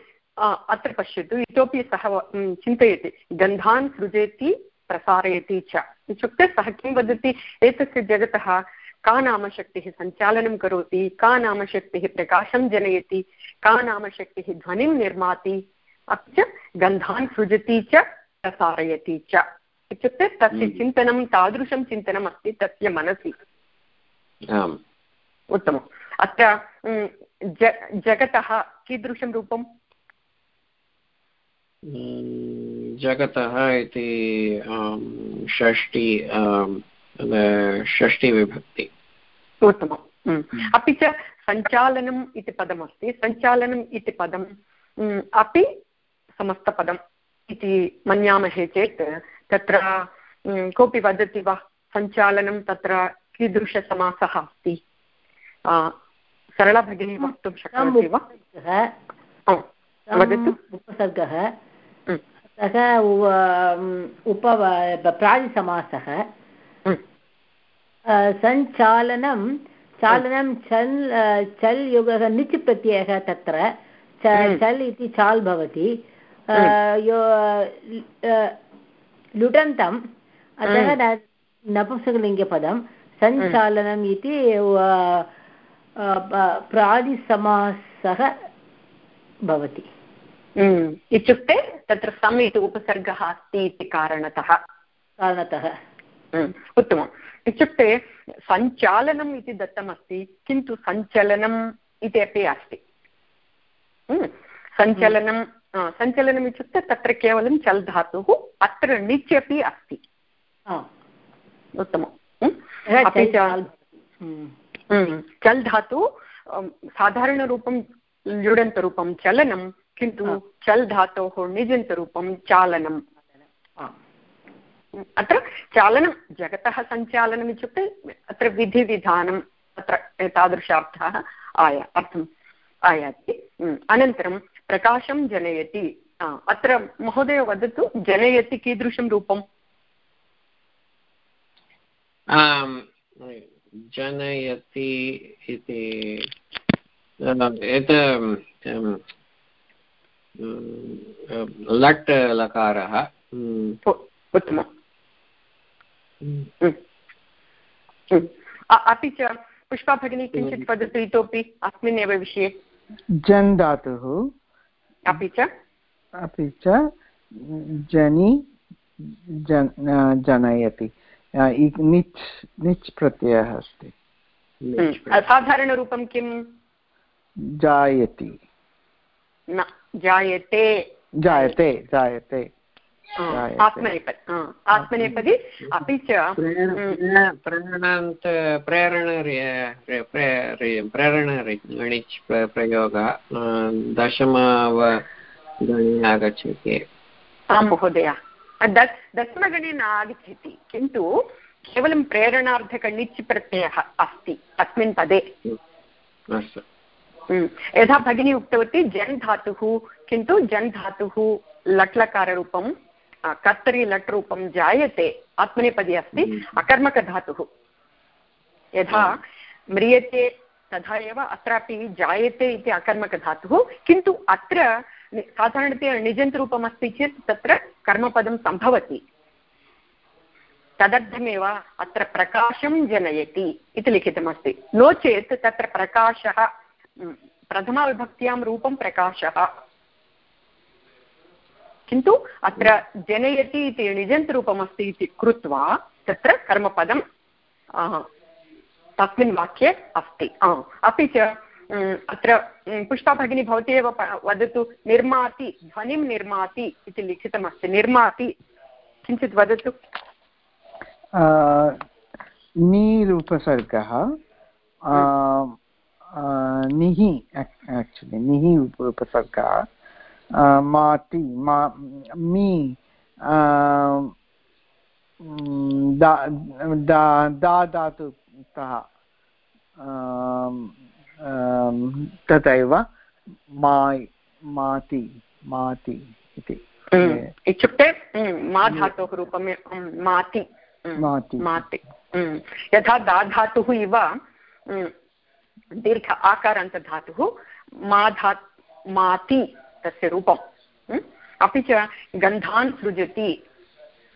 अत्र पश्यतु इतोपि सः चिन्तयति गन्धान् सृजेति प्रसारयति च। इत्युक्ते सः किं वदति एतस्य जगतः का नामशक्तिः सञ्चालनं करोति का नामशक्तिः प्रकाशं जनयति का नामशक्तिः ध्वनिं निर्माति अपि च गन्धान् सृजति च प्रसारयति च। इत्युक्ते तस्य चिन्तनं तादृशं चिन्तनम् अस्ति तस्य मनसि। आम्। उत्तमम्। अत्र ज जगतः कीदृशं रूपं जगतः इति षष्टि षष्टिविभक्ति उत्तमम्। अपि च सञ्चालनम् इति पदमस्ति। सञ्चालनम् इति पदम् अपि समस्तपदम् इति मन्यामहे चेत् तत्र कोऽपि वदति वा? सञ्चालनं तत्र कीदृशसमासः अस्ति? सरला भगिनी वक्तुं शक्नोति वा? वदतु। उपसर्गः। उप प्रादिसमासः सञ्चालनं चालनं चल् चल् युगः निच् प्रत्ययः तत्र चल् इति चाल् भवति। लुटन्तम् अतः नपुंसकलिङ्गपदं सञ्चालनम् इति प्रादिसमासः भवति। इत्युक्ते तत्र सम् इति उपसर्गः अस्ति इति कारणतः। कारणतः। उत्तमम्। इत्युक्ते सञ्चालनम् इति दत्तमस्ति किन्तु सञ्चलनम् इति अपि अस्ति। सञ्चलनं सञ्चलनम् इत्युक्ते तत्र केवलं चल् धातुः अत्र णिच् अपि अस्ति। उत्तमम्। अपि च चल् धातु साधारणरूपं ल्युडन्तरूपं चलनं किन्तु चल् धातोः निजन्तरूपं चालनम्। अत्र चालनं जगतः सञ्चालनम् इत्युक्ते अत्र विधिविधानम् अत्र एतादृशार्थः आय अर्थम् आयाति। अनन्तरं प्रकाशं जनयति। अत्र महोदय वदतु जनयति कीदृशं रूपम्? जनयति इति एत लट् लकारः। उत्तमम्। अपि च पुष्पा भगिनी किञ्चित् वदतु इतोपि अस्मिन् एव विषये। जन् धातुः अपि च। अपि च जनि जन जनयति। निच् निच् प्रत्ययः अस्ति। साधारणरूपं किं जायति। न जायते। जायते जायते। आत्मनेपदी आत्मनेपदी अपि च प्रेरणान्त प्रेरण प्रेरणिच् प्रयोगः आगच्छति आं महोदय दशमगणे न आगच्छति किन्तु केवलं प्रेरणार्थकणिच् प्रत्ययः अस्ति अस्मिन् पदे यथा भगिनी उक्तवती जन् धातुः किन्तु जन् धातुः लट्लकाररूपं कर्तरि लट् रूपं जायते आत्मनेपदी अस्ति अकर्मकधातुः यथा म्रियते तथा एव अत्रापि जायते इति अकर्मकधातुः किन्तु अत्र साधारणतया निजन्तरूपम् अस्ति चेत् तत्र कर्मपदं सम्भवति तदर्थमेव अत्र प्रकाशं जनयति इति लिखितमस्ति नो चेत् तत्र प्रकाशः प्रथमाविभक्त्यां रूपं प्रकाशः किन्तु अत्र जनयति इति निजन्तरूपमस्ति इति कृत्वा तत्र कर्मपदं तस्मिन् वाक्ये अस्ति। अपि च अत्र पुष्पा भगिनी भवती एव वदतु, निर्माति, ध्वनिं निर्माति इति लिखितमस्ति। निर्माति, किञ्चित् वदतु। नीरुपसर्गः निः आक्चुलि निः उपसर्गः। माति मा मी दा धातुतः तथैव माय् माति माति इति इत्युक्ते मा धातोः रूपं माति माति माति यथा दा धातुः इव दीर्घ आकारान्तधातुः मा धा माति तस्य रूपम्। अपि च गन्धान् सृजति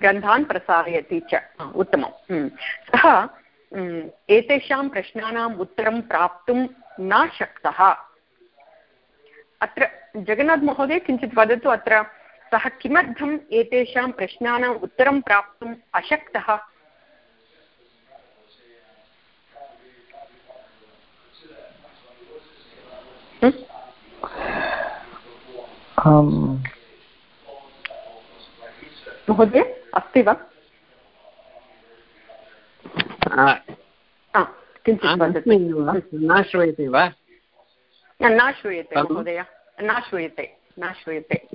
ग्रन्थान् प्रसारयति च उत्तमं। सः एतेषां प्रश्नानाम् उत्तरं प्राप्तुं न शक्तः। अत्र जगन्नाथमहोदय किञ्चित् वदतु, अत्र सः किमर्थम् एतेषां प्रश्नानाम् उत्तरं प्राप्तुम् अशक्तः? महोदय अस्ति वा? न श्रूयते वा? न श्रूयते महोदय। न श्रूयते न श्रूयते।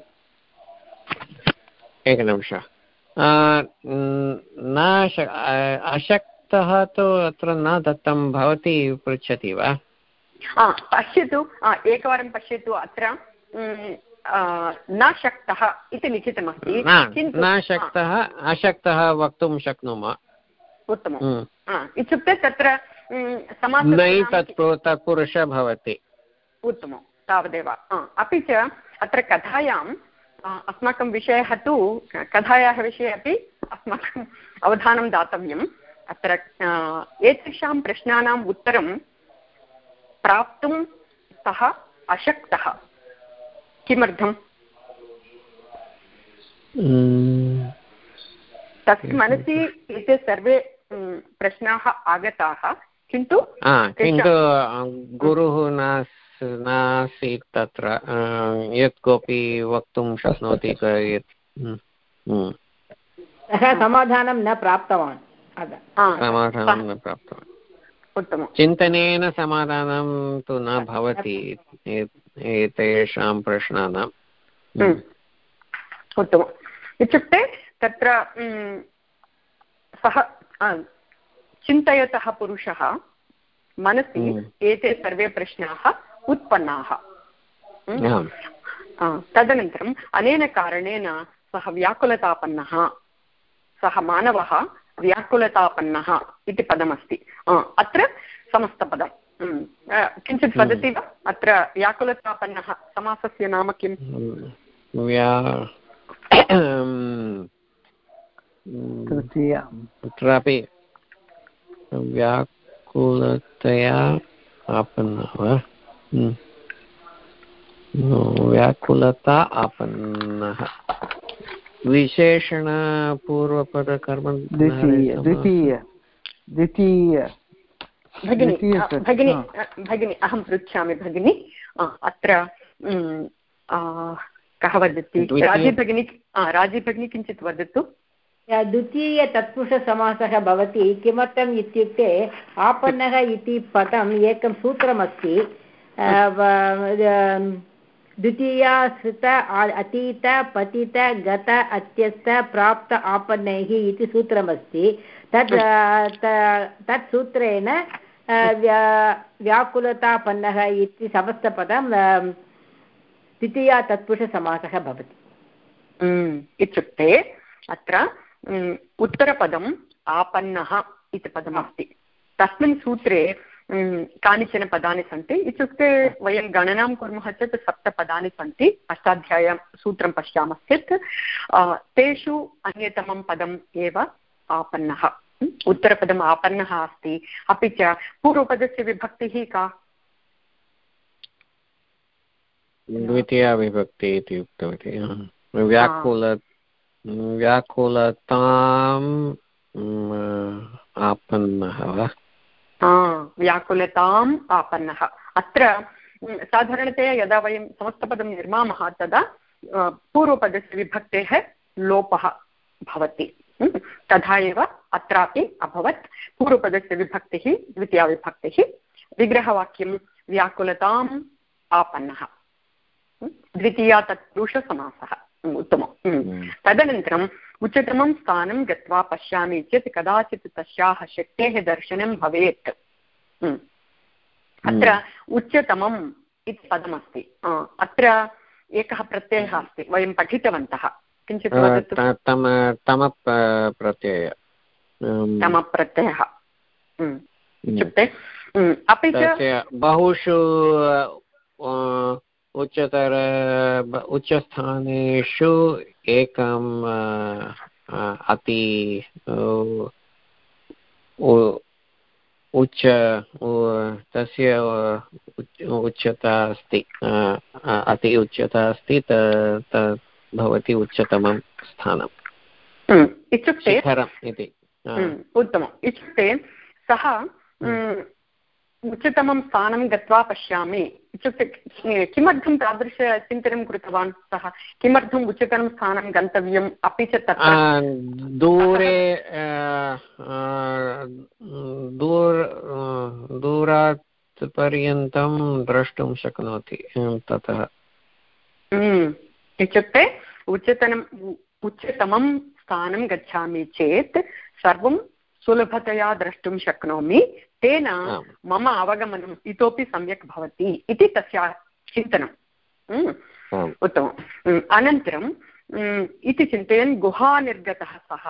एकनिमिष। न अशक्तः तु अत्र न दत्तं भवती पृच्छति वा? पश्यतु। एकवारं पश्यतु अत्र। न शक्तः इति लिखितमस्ति। न शक्तः अशक्तः वक्तुं शक्नुमः। उत्तमम्। हम्म। इत्युक्ते तत्र नै तत्पुरुषः भवति। उत्तमं तावदेव। अपि च अत्र कथायाम् अस्माकं विषयः तु कथायाः विषये अपि अस्माकम् अवधानं दातव्यम्। अत्र एतेषां प्रश्नानाम् उत्तरं प्राप्तुं सः अशक्तः। किमर्थम्? तस्य मनसि एते सर्वे प्रश्नाः आगताः किन्तु किन्तु गुरुः नासीत् तत्र यत् कोऽपि वक्तुं शक्नोति सः समाधानं न प्राप्तवान् समाधानं न प्राप्तवान्। उत्तमं चिन्तनेन समाधानं तु न भवति एतेषां प्रश्नानां। हम्म। उत्तमम्। इत्युक्ते तत्र सः चिन्तयतः पुरुषः मनसि हम्म। एते सर्वे प्रश्नाः उत्पन्नाः। तदनन्तरम् अनेन कारणेन सः व्याकुलतापन्नः सः मानवः व्याकुलतापन्नः इति पदमस्ति। अत्र समस्तपदम्। किञ्चित् वदति वा? अत्र व्याकुलतापन्नः समासस्य नाम किम्? कुत्रापि व्याकुलतया आपन्नः वा व्याकुलता आपन्नः। विशेषणपूर्वपदकर्म द्वितीय द्वितीय द्वितीय। भगिनि भगिनि भगिनि अहं पृच्छामि भगिनि। अत्र कः वदति? राजीव् भगिनी राजीव् भगिनी किञ्चित् वदतु। द्वितीयतत्पुरुषसमासः भवति किमर्थम् इत्युक्ते आपन्नः इति पदम् एकं सूत्रमस्ति द्वितीयाश्रित अतीत पतित गत अत्यस्त प्राप्त आपन्नैः इति सूत्रमस्ति। तत् तत् सूत्रेण व्याकुलतापन्नः इति समस्तपदं द्वितीया तत्पुरुषसमासः भवति। इत्युक्ते अत्र उत्तरपदम् आपन्नः इति पदमस्ति। तस्मिन् सूत्रे कानिचन पदानि सन्ति। इत्युक्ते वयं गणनां कुर्मः चेत् सप्तपदानि सन्ति। अष्टाध्याय्यां सूत्रं पश्यामश्चेत् तेषु अन्यतमं पदम् एव आपन्नः। उत्तरपदम् आपन्नः अस्ति। अपि च पूर्वपदस्य विभक्तिः का? द्वितीया विभक्ति इति उक्तवती। व्याकुल व्याकुलताम् आपन्नः वा? व्याकुलताम् आपन्नः। अत्र साधारणतया यदा वयं समस्तपदं निर्मामः तदा पूर्वपदस्य विभक्तेः लोपः भवति। तथा एव अत्रापि अभवत्। पूर्वपदस्य विभक्तिः द्वितीयाविभक्तिः विग्रहवाक्यं व्याकुलताम् आपन्नः। द्वितीया तत्पुरुषसमासः। उत्तमं तदनन्तरम् उच्चतमं स्थानं गत्वा पश्यामि चेत् कदाचित् तस्याः शक्तेः दर्शनं भवेत्। अत्र उच्चतमम् इति पदमस्ति। अत्र एकः प्रत्ययः अस्ति। वयं पठितवन्तः। किञ्चित् तमप्रत्यय। तमप्रत्ययः। इत्युक्ते अपि च बहुषु उच्चतर उच्चस्थानेषु एकं अति उच्च तस्य उच्चता अस्ति अति उच्चता अस्ति भवति उच्चतमं स्थानम्। इत्युक्ते इति। उत्तमम्। इत्युक्ते सः उच्चतमं स्थानं गत्वा पश्यामि। इत्युक्ते किमर्थं तादृशचिन्तनं कृतवान् सः? किमर्थम् उच्चतमं स्थानं गन्तव्यम्? अपि च तत्र। दूरे दूर दूरात् पर्यन्तं द्रष्टुं शक्नोति ततः। इत्युक्ते उच्चतनम् उच्चतमं स्थानं गच्छामि चेत् सर्वं सुलभतया द्रष्टुं शक्नोमि। तेन मम अवगमनम् इतोपि सम्यक् भवति इति तस्य चिन्तनम् उत्तमम्। अनन्तरम् इति चिन्तयन् गुहानिर्गतः सः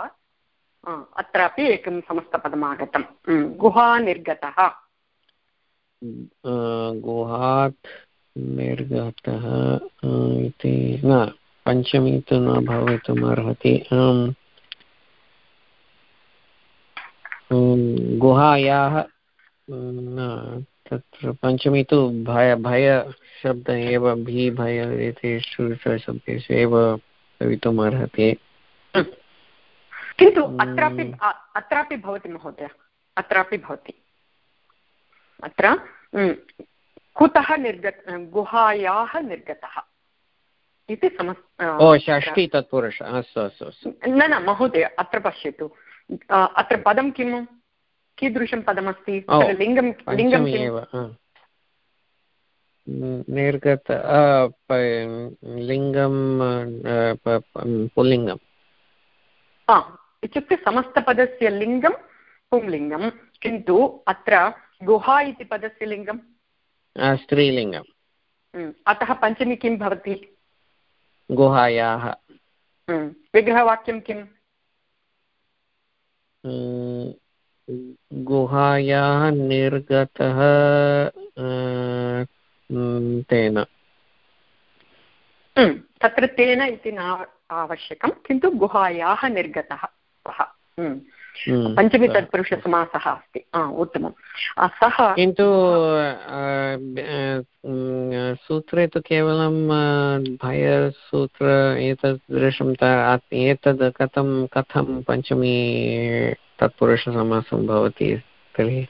अत्रापि एकं समस्तपदम् आगतं गुहानिर्गतः। गुहात् निर्गतः इति न पञ्चमी तु न भवितुम् अर्हति गुहायाः तत्र पञ्चमी तु भय भयशब्द एव भी भय एतेषु शब्देषु एव भवितुम् अर्हति किन्तु अत्रापि अत्रापि भवति महोदय। अत्रापि भवति। अत्र कुतः निर्गत गुहायाः निर्गतः इति समस् ओ षष्टि तत्पुरुष अस्तु अस्तु अस्तु। न न महोदय अत्र पश्यतु। अत्र पदं किम् कीदृशं पदमस्ति? लिङ्गं लिङ्गम् एव निर्गत लिङ्गं पुल्लिङ्गम्। इत्युक्ते समस्तपदस्य लिङ्गं पुंलिङ्गं किन्तु अत्र गुहा इति पदस्य लिङ्गं स्त्रीलिङ्गम्। अतः पञ्चमी किं भवति? गुहायाः। विग्रहवाक्यं किम्? गुहायाः निर्गतः तेन। तत्र तेन इति न आवश्यकं किन्तु गुहायाः निर्गतः। सः पञ्चमी तत्पुरुषसमासः अस्ति. उत्तमं सः किन्तु सूत्रे तु केवलं भयसूत्र एतदृशं एतद् कथं कथं पञ्चमी तत्पुरुषसमासं भवति तर्हि?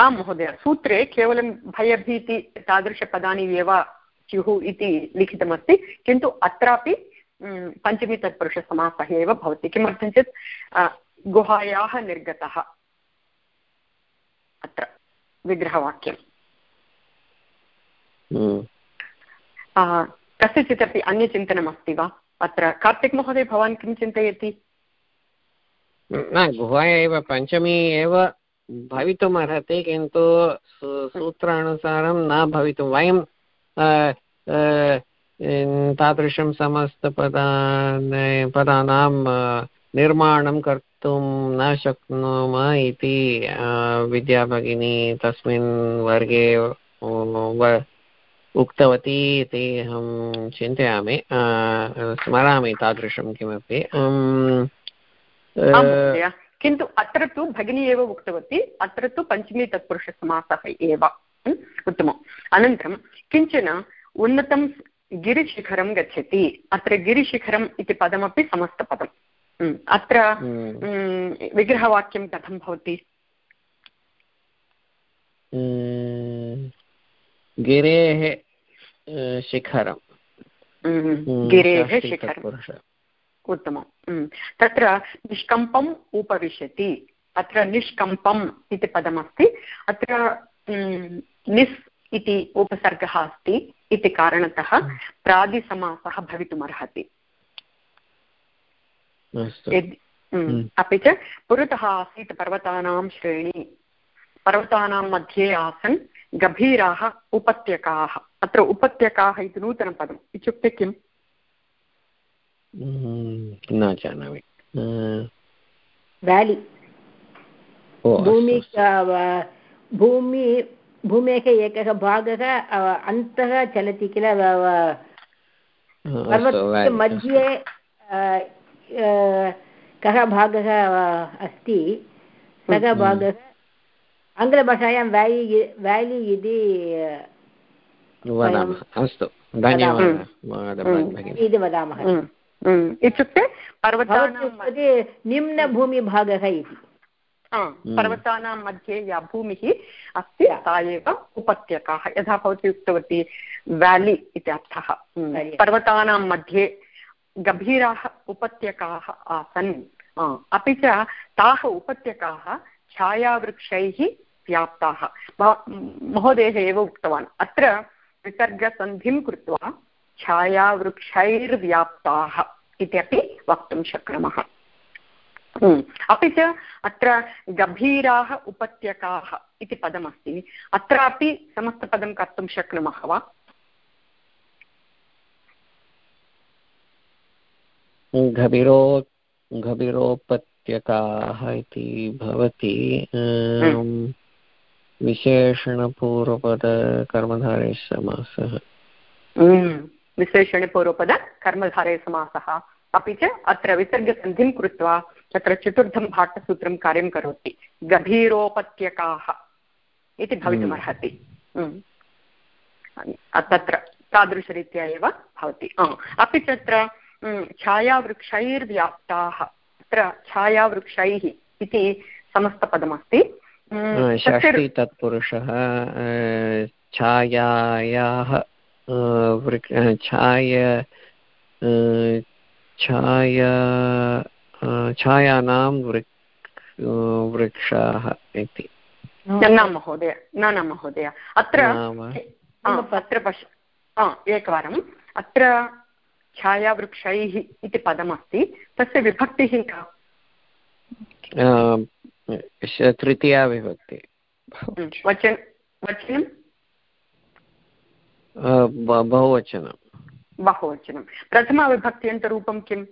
आं महोदय सूत्रे केवलं भयभीति तादृशपदानि एव स्युः इति लिखितमस्ति किन्तु अत्रापि पञ्चमी तत्पुरुषसमासः एव भवति. किमर्थं चेत् गुहायाः निर्गतः। अत्र विग्रहवाक्यम्। कस्यचित् अपि अन्यचिन्तनमस्ति वा? अत्र कार्तिक् महोदय भवान् किं चिन्तयति? न गुहा एव पञ्चमी एव भवितुम् अर्हति किन्तु सूत्रानुसारं न भवितुं। वयं तादृशं समस्तपदान् पदानां निर्माणं कर्तुं न शक्नुमः इति विद्याभगिनी तस्मिन् वर्गे उक्तवती इति अहं चिन्तयामि। स्मरामि तादृशं किमपि। किन्तु अत्र तु भगिनी एव उक्तवती, अत्र तु पञ्चमी तत्पुरुषसमासः एव। उत्तमम्। अनन्तरं किंचन उन्नतं गिरिशिखरं गच्छति। अत्र गिरिशिखरम् इति पदमपि समस्तपदम्। अत्र विग्रहवाक्यं कथं भवति? गिरेः शिखरं गिरेः शिखरम्. उत्तमं तत्र निष्कम्पम् उपविशति. अत्र निष्कम्पम् इति पदमस्ति. अत्र निस् इति उपसर्गः अस्ति इति कारणतः प्रादिसमासः भवितुमर्हति. अपि च पुरतः आसीत् पर्वतानां श्रेणी। पर्वतानां मध्ये आसन् गभीराः उपत्यकाः। अत्र उपत्यकाः इति नूतनपदम्। इत्युक्ते किम्? न जानामि। व्यालि भूमि भूमि भूमेः एकः भागः अन्तः चलति किल पर्वतस्य मध्ये कः भागः अस्ति? सः भागः आङ्ग्लभाषायां व्यालि व्यालि इति वदामः। अस्तु। धन्यवादः। हम्म। इति वदामः। हम्म, हम्म, इत्युक्ते पर्वतानां निम्नभूमिभागः इति। पर्वतानां मध्ये या भूमिः अस्ति सा एव उपत्यकाः। यथा भवती उक्तवती व्यालि इति अर्थः। हम्म, पर्वतानां मध्ये गभीराः उपत्यकाः आसन्। अपि च ताः उपत्यकाः छायावृक्षैः व्याप्ताः। महोदयः एव उक्तवान्। अत्र विसर्गसन्धिं कृत्वा छायावृक्षैर्व्याप्ताः इत्यपि वक्तुं शक्नुमः। हम्म। अपि च अत्र गभीराः उपत्यकाः इति पदमस्ति। अत्रापि समस्तपदं कर्तुं शक्नुमः वा? गभीरो गभीरोपत्यकाः इति भवति। अम्, विशेषणपूर्वपदकर्मधारे समासः हम्म। विशेषणपूर्वपद कर्मधारे समासः अपि च अत्र विसर्गसन्धिं कृत्वा तत्र चतुर्थं भाटसूत्रं कार्यं करोति। गभीरोपत्यकाः इति भवितुमर्हति हम्म। तत्र तादृशरीत्या एव भवति। अपि च अत्र हम्म, छायावृक्षैर्व्याप्ताः अत्र छायावृक्षैः इति समस्तपदमस्ति। तस्य- षष्टि तत्पुरुषः अ, छायायाः वृक् छाय छाया छायानां वृक् वृक्षाः इति। न न महोदय न न महोदय अत्र अत्र पश्य एकवारम्। अत्र छायावृक्षैः इति पदमस्ति तस्य विभक्तिः का? तृतीया विभक्ति। वचन वचनं? बहुवचनं। बहुवचनं। प्रथमविभक्त्यन्तरूपं किम्?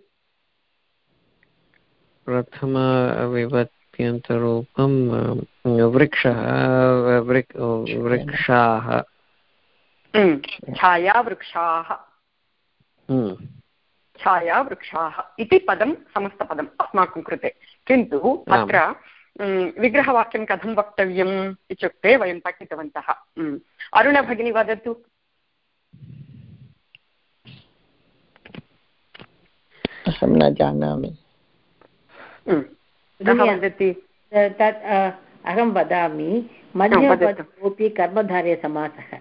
प्रथमविभक्त्यन्तरूपं वृक्षः वृक् वृक्षाः। छायावृक्षाः। छायावृक्षाः इति पदं समस्तपदम् अस्माकं कृते। किन्तु। अत्र हम्म, विग्रहवाक्यं कथं वक्तव्यम् इत्युक्ते वयं पठितवन्तः। हम्म, अरुणभगिनी वदतु। अहं न जानामि। हम्म, वदति? तत् अहं वदामि वदतु। मध्यपदोऽपि कर्मधारे समासः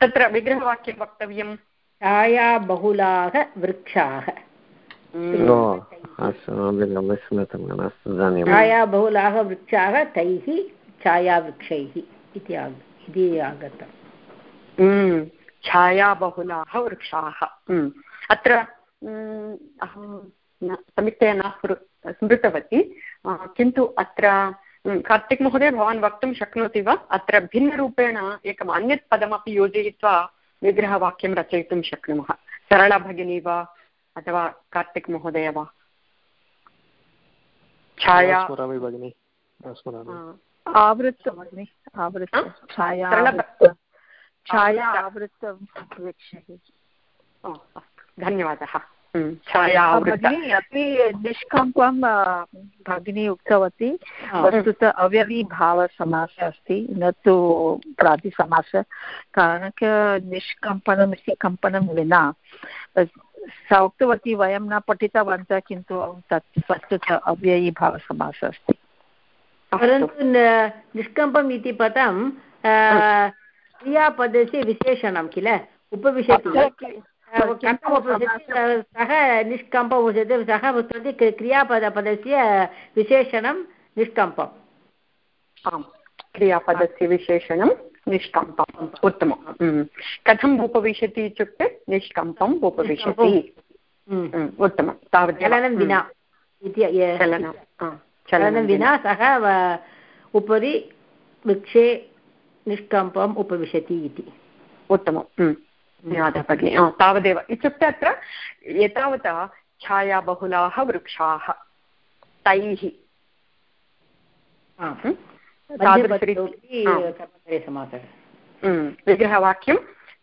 तत्र विग्रहवाक्यं वक्तव्यं छायाबहुलाः वृक्षाः। छायाबहुलाः वृक्षाः तैः छायावृक्षैः इति इति आगतम् हम्म, छायाबहुलाः वृक्षाः। हम्म, अत्र हम्म, अहं सम्यक्तया न स्मृतवती। किन्तु अत्र कार्तिक् महोदय भवान् वक्तुं शक्नोति वा? अत्र भिन्नरूपेण एकम् अन्यत् पदमपि योजयित्वा विग्रहवाक्यं रचयितुं शक्नुमः। सरला भगिनी वा अथवा कार्तिक् महोदय वा? छाया भगिनि। न स्मरामि आवृत्त भगिनि आवृत्त। छाया सरला छाया आवृत्त। धन्यवादः। भगिनी अपि निष्कम्पं भगिनी उक्तवती। वस्तुतः अव्यवीभावसमासः अस्ति न तु प्रातिसमासः कारणं क- निष्कम्पनम् इति कम्पनं विना सा उक्तवती वयं न पठितवन्तः किन्तु तत् वस्तुतः अव्ययीभावसमासः अस्ति परन्तु निष्कम्पम् इति पदं क्रियापदस्य विशेषणं किल उपविशति सः निष्कम्पम् उपविशति सः क्- क्रियापदपदस्य विशेषणं निष्कम्पम् आम् क्रियापदस्य विशेषणं निष्कम्पम् उत्तमं। कथम् उपविशति इत्युक्ते निष्कम्पम् उपविशति उत्तमं तावदेव चलनं विना इति चलनं चलनं विना सः उपरि वृक्षे निष्कम्पम् उपविशति इति उत्तमं धन्यवादः भगिनि तावदेव। इत्युक्ते अत्र एतावता छायाबहुलाः वृक्षाः तैः। विग्रहवाक्यं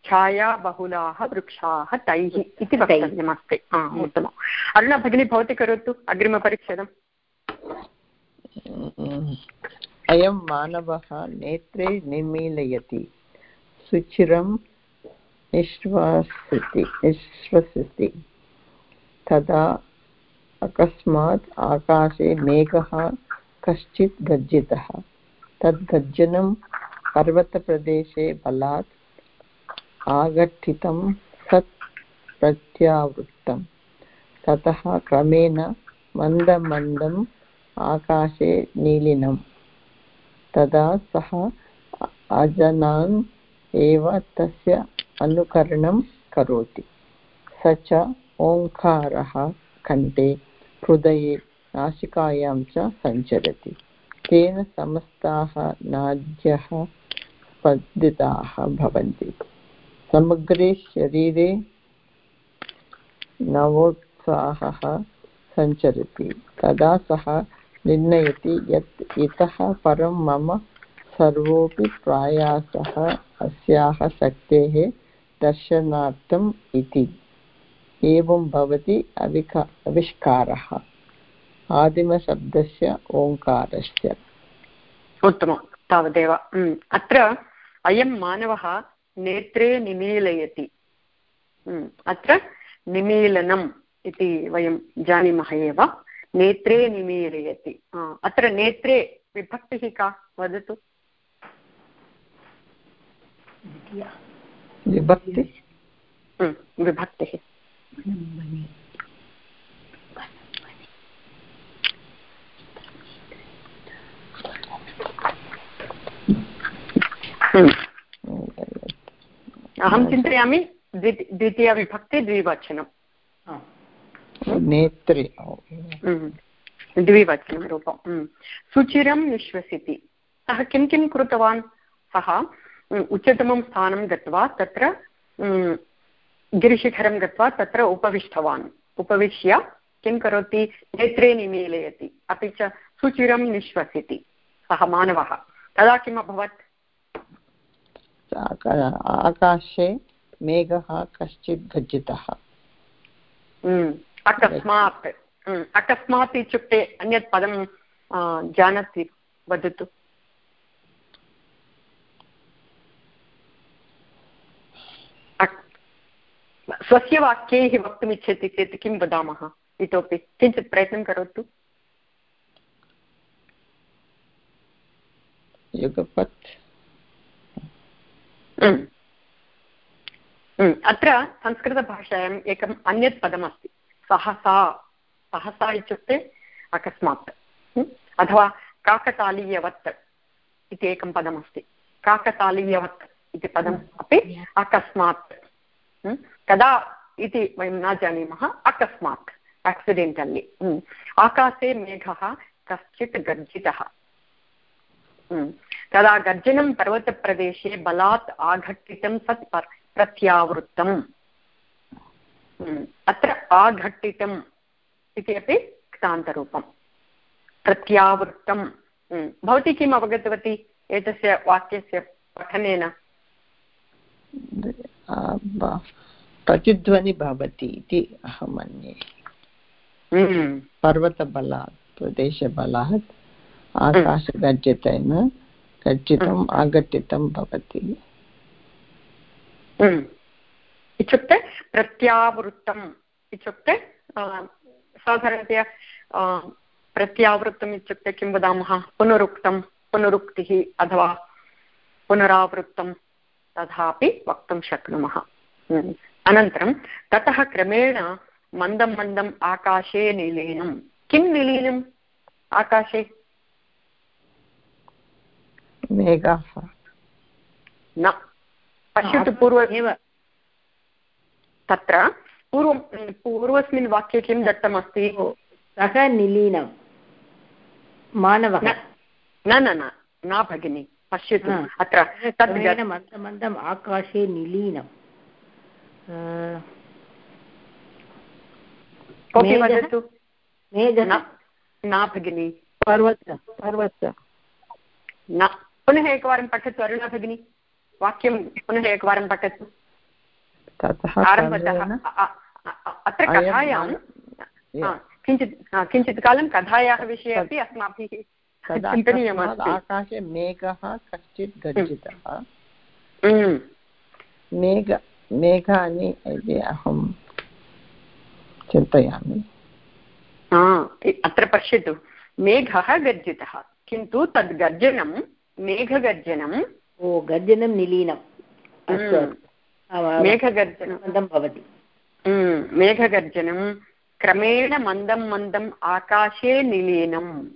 छायाबहुलाः वृक्षाः तैः इति वक्तव्यमस्ति। उत्तमम्। अरुणा भगिनी भवती करोतु अग्रिमपरिच्छेदम्। अयं मानवः नेत्रे निमीलयति सुचिरं निश्वासति निश्वसति तदा अकस्मात् आकाशे मेघः कश्चित् गर्जितः। तद्गर्जनं पर्वतप्रदेशे बलात् आगठितं सत् प्रत्यावृत्तं। ततः क्रमेण मन्दमन्दम् आकाशे नीलिनं तदा सः अजनान् एव तस्य अनुकरणं करोति। स च ओङ्कारः कण्ठे हृदये नासिकायां च सञ्चरति। तेन समस्ताः नाद्यः स्पन्दिताः भवन्ति। समग्रे शरीरे नवोत्साहः सञ्चरति। तदा सः निर्णयति यत् इतः परं मम सर्वोऽपि प्रयासः अस्याः शक्तेः दर्शनार्थम् इति। एवं भवति अविका आविष्कारः। आदिमशब्दस्य ओङ्कारस्य। उत्तमं तावदेव। अत्र अयं मानवः नेत्रे निमीलयति। अत्र निमीलनम् इति वयं जानीमः एव। नेत्रे निमीलयति। अत्र नेत्रे विभक्तिः का? वदतु। विभक्ति? विभक्तिः अहं चिन्तयामि द्वितीयविभक्ति द्विवचनं। नेत्रे। द्विवचनं रूपं सुचिरं निश्वसिति सः किं किं कृतवान्? सः उच्चतमं स्थानं गत्वा तत्र गिरिशिखरं गत्वा तत्र उपविष्टवान्। उपविश्य किं करोति? नेत्रे निमीलयति अपि च सुचिरं निश्वसिति। सः मानवः। तदा किम् अभवत्? आकाशे मेघः कश्चित् गज्जितः अकस्मात्। अकस्मात् इत्युक्ते अन्यत् पदं जानाति वदतु। स्वस्य वाक्यैः वक्तुमिच्छति चेत् किं वदामः? इतोपि किञ्चित् प्रयत्नं करोतु। युगपत्। अत्र संस्कृतभाषायाम् एकम् अन्यत् पदमस्ति। सहसा। सहसा इत्युक्ते अकस्मात्। अथवा काकतालीयवत् इति एकं पदमस्ति। काकतालीयवत् इति पदम् अपि अकस्मात्। कदा इति वयं न जानीमः, अकस्मात् आक्सिडेण्टल्लि आकाशे मेघः कश्चित् गर्जितः। तदा गर्जनं पर्वतप्रदेशे बलात् आघट्टितं सत् प्रत्यावृत्तम्। अत्र आघट्टितम् इति अपि क्तान्तरूपं प्रत्यावृत्तं भवती किम् अवगतवती एतस्य वाक्यस्य पठनेन? प्रतिध्वनि भवति इति अहं मन्ये। पर्वतबलात् प्रदेशबलात् आकाशगर्जितेन गर्जितम् आघटितं भवति। इत्युक्ते प्रत्यावृत्तम् इत्युक्ते साधारणतया प्रत्यावृत्तम् इत्युक्ते किं वदामः? पुनरुक्तं पुनरुक्तिः अथवा पुनरावृत्तं तथापि वक्तुं शक्नुमः। अनन्तरं ततः क्रमेण मन्दं मन्दम् आकाशे निलीनं। किं निलीनम् आकाशे? मेघाः न। पश्यतु पूर्व एव। तत्र पूर्वं पूर्वस्मिन् वाक्ये किं दत्तमस्ति? सः निलीनं मानवः। न न न। न भगिनि। पश्यतु अत्र तद् मन्दमन्दम् आकाशे निलीनं। कोऽपि वदतु? मेघः? न भगिनि। पर्वत पर्वत। न। पुनः एकवारं पठतु अरुणा भगिनी। वाक्यं पुनः एकवारं पठतु। आरम्भतः। अत्र कथायां किञ्चित् किञ्चित् कालं कथायाः विषये अपि अस्माभिः आकाशे मेघः कश्चित् गर्जितः। हम्म, मेघ मेघानि इति अहं चिन्तयामि। हा, अत्र पश्यतु। मेघः गर्जितः किन्तु तद् गर्जनं मेघगर्जनं ओ गर्जनं निलीनम् हम्म, मेघगर्जनं। भवति। हम्म, मेघगर्जनं क्रमेण मन्दं मन्दम् आकाशे निलीनम्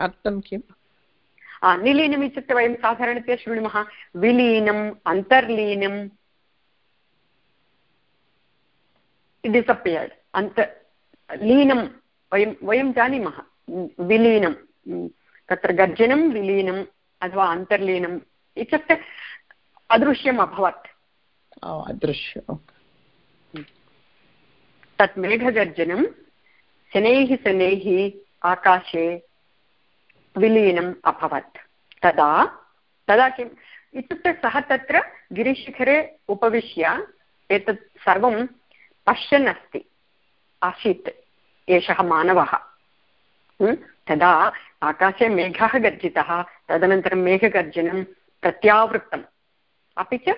अर्थं किम्? निलीनम् इत्युक्ते वयं साधारणतया शृणुमः विलीनम् अन्तर्लीनम्। डिसपियर्ड् अन्त लीनं वयं वयं जानीमः। विलीनं तत्र गर्जनं विलीनम् अथवा अन्तर्लीनम्। इत्युक्ते अदृश्यम् अभवत्। अदृश्य तत् मेघगर्जनं शनैः शनैः आकाशे विलीनम् अभवत्। तदा तदा किम्? इत्युक्ते सः तत्र गिरिशिखरे उपविश्य एतत् सर्वं पश्यन् अस्ति। आसीत् एषः मानवः। तदा आकाशे मेघः गर्जितः, तदनन्तरं मेघगर्जनं प्रत्यावृत्तम्। अपि च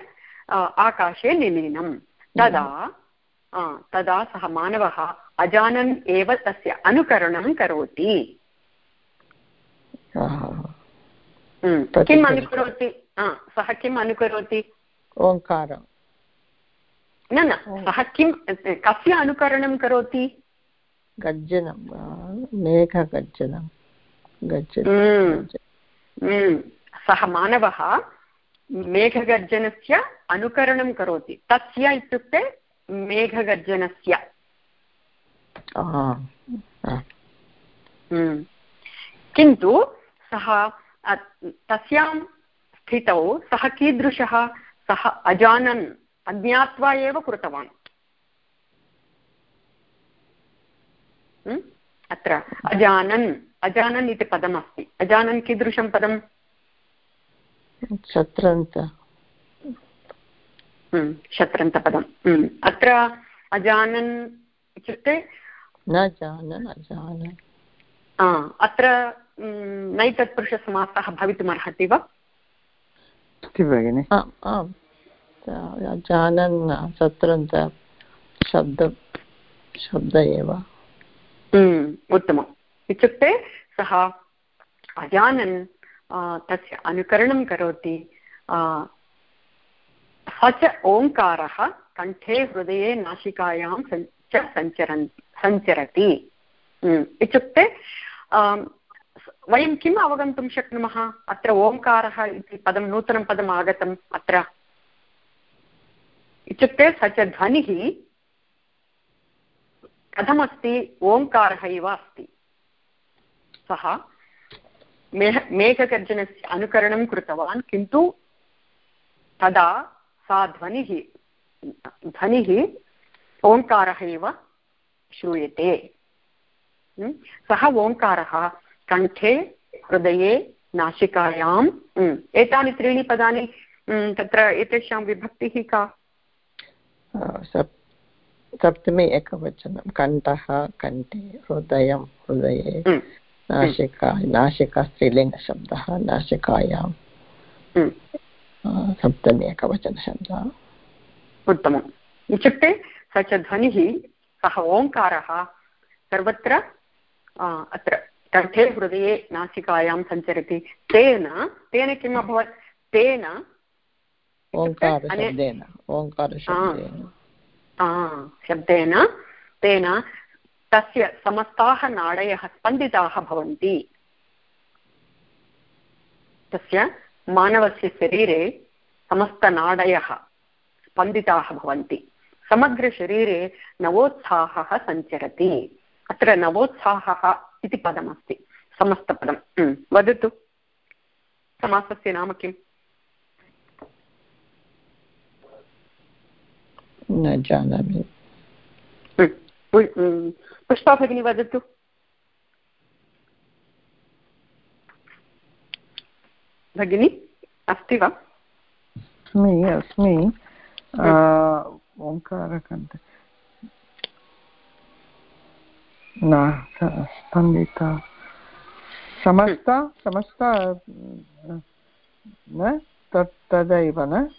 आकाशे निलीनं तदा तदा सः मानवः अजानन् एव तस्य अनुकरणं करोति। किम् अनुकरोति? सः किम् अनुकरोति? ओङ्कारं। न न सः किं कस्य अनुकरणं करोति? गर्जनं मेघगर्जनं गर्जनं हम्म। हम्म, सः मानवः मेघगर्जनस्य अनुकरणं करोति। तस्य इत्युक्ते मेघगर्जनस्य। हम्म। किन्तु सः तस्यां स्थितौ सः कीदृशः? सः अजानन् अज्ञात्वा एव कृतवान्। हम्म? अत्र अजानन् अजानन् इति पदमस्ति। अजानन् कीदृशं पदं शत्रन्त शत्रन्तपदम् हम्म, अत्र अजानन् इत्युक्ते न जानन् अजानन् आ, अत्र हम्म, नैतत्पुरुषसमासः भवितुमर्हति वा? अस्ति भगिनि। आम् जानन् शत्रन्त शब्द शब्द एव। हम्म, उत्तमम्। इत्युक्ते सः अजानन् तस्य अनुकरणं करोति आ, स च ओङ्कारः कण्ठे हृदये नासिकायां च सञ्चरन् सञ्चरति। हम्म, इत्युक्ते वयं किम् अवगन्तुं शक्नुमः? अत्र ओङ्कारः इति पदं नूतनं पदम् आगतम् अत्र। इत्युक्ते स च ध्वनिः कथमस्ति? ओङ्कारः इव अस्ति। सः मेघ मेघगर्जनस्य अनुकरणं कृतवान् किन्तु तदा सा ध्वनिः ध्वनिः ओङ्कारः एव श्रूयते। हम्म? सः ओङ्कारः कण्ठे हृदये नासिकायां हम्म, एतानि त्रीणि पदानि हम्म, तत्र एतेषां विभक्तिः का? सप्तमी एकवचनं कण्ठः कण्ठे हृदयं हृदये नासिका नासिका स्त्रीलिङ्गशब्दः नासिकायां। सप्तमी एकवचनशब्दः उत्तमम्। इत्युक्ते स च ध्वनिः सः ओङ्कारः सर्वत्र अत्र कण्ठे हृदये नासिकायां सञ्चरति। तेन तेन किम् अभवत्? तेन शब्देन तेन तस्य समस्ताः नाडयः स्पन्दिताः भवन्ति। तस्य मानवस्य शरीरे समस्तनाडयः स्पन्दिताः भवन्ति समग्रशरीरे नवोत्साहः सञ्चरति अत्र नवोत्साहः इति पदमस्ति समस्तपदं हम्म, वदतु समासस्य नाम किम् न जानामि हम्म, पु- हम्म, पुष्पा भगिनी वदतु भगिनी अस्ति वा? अस्मि अस्मि। ओङ्कारकन्त। न स्पन्दिता समस्त समस्त न तत् तदैव न?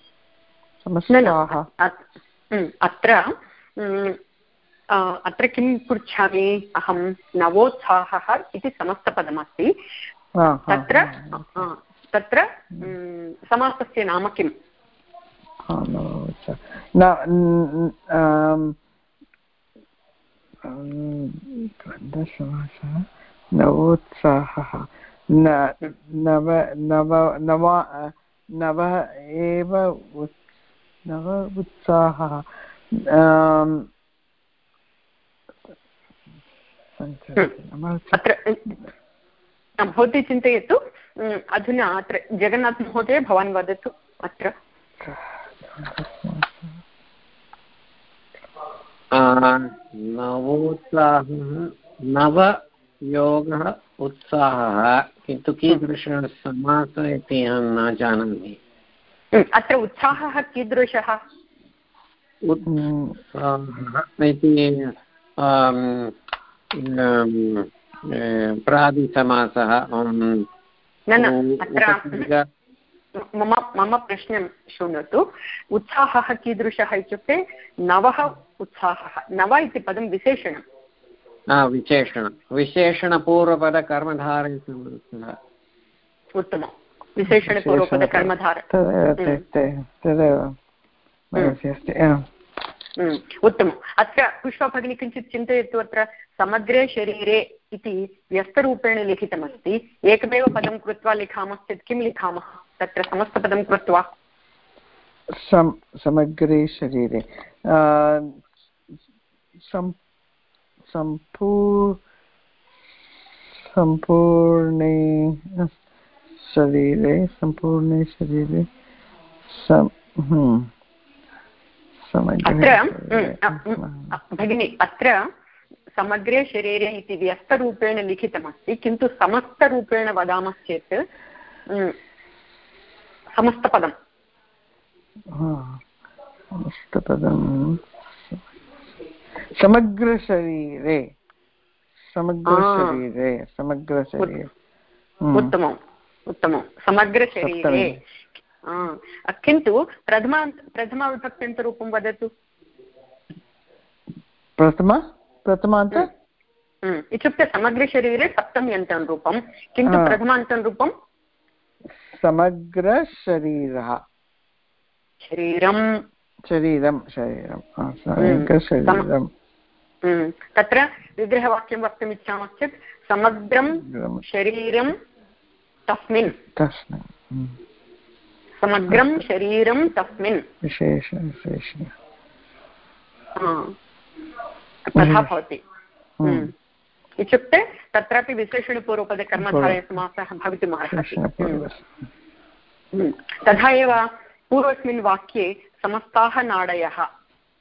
उम्, अत्र अत्र किं पृच्छामि? अहं नवोत्साहः इति समस्तपदमस्ति। तत्र तत्र समासस्य नाम किम्? नवोत्साह। नव नव नव नव एव नव उत्साहः नाम अत्र भवती चिन्तयतु अधुना अत्र जगन्नाथमहोदय भवान् वदतु अत्र। नवोत्साहः नवयोगः उत्साहः किन्तु कीदृशः समासः इति अहं न जानामि। अत्र उत्साहः कीदृशः? उत्साहः इति प्रादिसमासः न न अत्र मम मम प्रश्नं शृणोतु। उत्साहः कीदृशः इत्युक्ते नवः उत्साहः। नव इति पदं विशेषणं हा, विशेषण विशेषणपूर्वपदकर्मधारे उत्तमं विशेषणपूर्वपदकर्मधार ते- ते- आम्. उम्, उत्तमम्। अत्र पुष्पभगिनी किञ्चित् चिन्तयतु अत्र समग्रे शरीरे इति व्यस्तरूपेण लिखितमस्ति। एकमेव पदं कृत्वा लिखामश्चेत् किं लिखामः? तत्र समस्तपदं कृत्वा। सम समग्रे शरीरे। आ, सम् सम्पू सम्पूर्णे शरीरे सम्पूर्णे शरीरे सम् हम्म, अत्र अ- भगिनि अत्र समग्रे शरीरे इति व्यस्तरूपेण लिखितमस्ति किन्तु समस्तरूपेण वदामश्चेत् उम्, समस्तपदं समग्रशरीरे समग्रशरीरे समग्रशरीरे। उत्तमम् उत्तमं समग्रशरीरे। किन्तु प्रथमा प्रथमाविभक्त्यन्तरूपं वदतु। प्रथम? प्रथमान्त? उम्, इत्युक्ते समग्रशरीरे सप्तम्यन्तं रूपं. किन्तु हा. प्रथमान्तं रूपं? समग्रशरीरः. शरीरं. शरीरं शरीरं. समग्रशरीरं तत्र विग्रहवाक्यं वक्तुमिच्छामश्चेत् समग्रं शरीरं तस्मिन्. तस्मिन्. हम्म, समग्रं शरीरं तस्मिन्. विशेष विशेष. तथा भवति। हम्म, हम्म। इत्युक्ते तत्रापि विशेषणपूर्वपदकर्मधारयसमासः भवितुमर्हति हम्म। हम्म। तथा एव पूर्वस्मिन् वाक्ये समस्ताः नाडयः।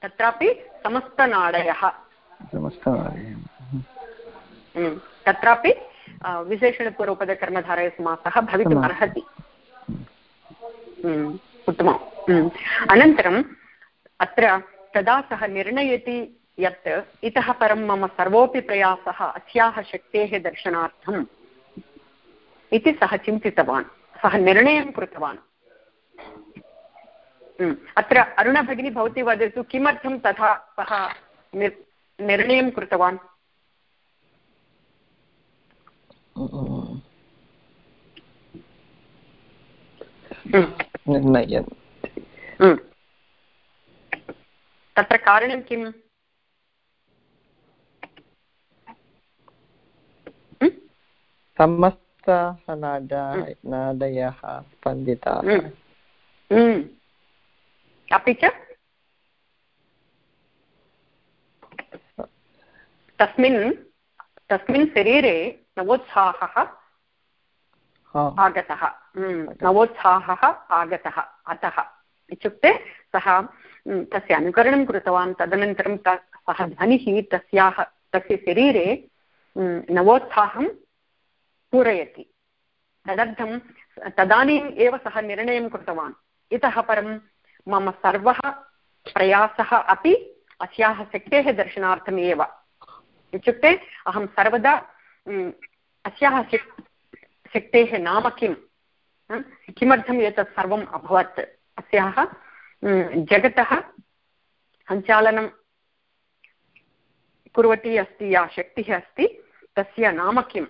तत्रापि समस्तनाडयः। हम्म। तत्रापि विशेषणपूर्वपदकर्मधारयसमासः भवितुमर्हति हम्म, उत्तमम्। हम्म। अनन्तरम् अत्र तदा सः निर्णयति यत् इतः परं मम सर्वोऽपि प्रयासः अस्याः शक्तेः दर्शनार्थम् इति सः चिन्तितवान् सः निर्णयं कृतवान् हम्म। अत्र अरुणभगिनी भवती वदतु किमर्थं तथा सः निर् निर्णयं कृतवान् हम्म। तत्र कारणं किम् समस्ताः नाडा नाडयः स्पन्दिताः हम्म। हम्म। अपि च? तस्मिन् तस्मिन् शरीरे नवोत्साहः आगतः। हम्म, नवोत्साहः आगतः। अतः इत्युक्ते सः हम्म, तस्य अनुकरणं कृतवान्। तदनन्तरं सः ध्वनिः तस्याः तस्य शरीरे हम्म, नवोत्साहं पूरयति। तदर्थं तदानीम् एव सः निर्णयं कृतवान्। इतः परं मम सर्वः प्रयासः अपि अस्याः शक्तेः दर्शनार्थम् इत्युक्ते अहं सर्वदा अस्याः शक्, शक्तेः नाम किं किमर्थम् एतत् सर्वम् अभवत्? अस्याः जगतः सञ्चालनं कुर्वती अस्ति, या शक्तिः अस्ति, तस्य नाम किं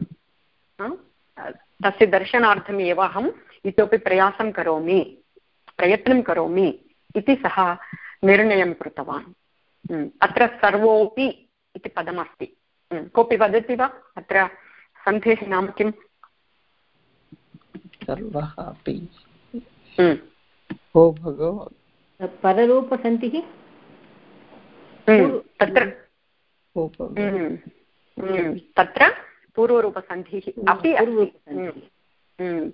तस्य दर्शनार्थम् एव अहम् इतोपि प्रयासं करोमि प्रयत्नं करोमि इति सः निर्णयं कृतवान्। अत्र सर्वोऽपि इति पदमस्ति। कोऽपि वदति वा? अत्र सन्धेः नाम किम्? सर्वः अपि ओ भगव पररूपसन्धिः तत्र तत्र पूर्वरूपसन्धिः अपि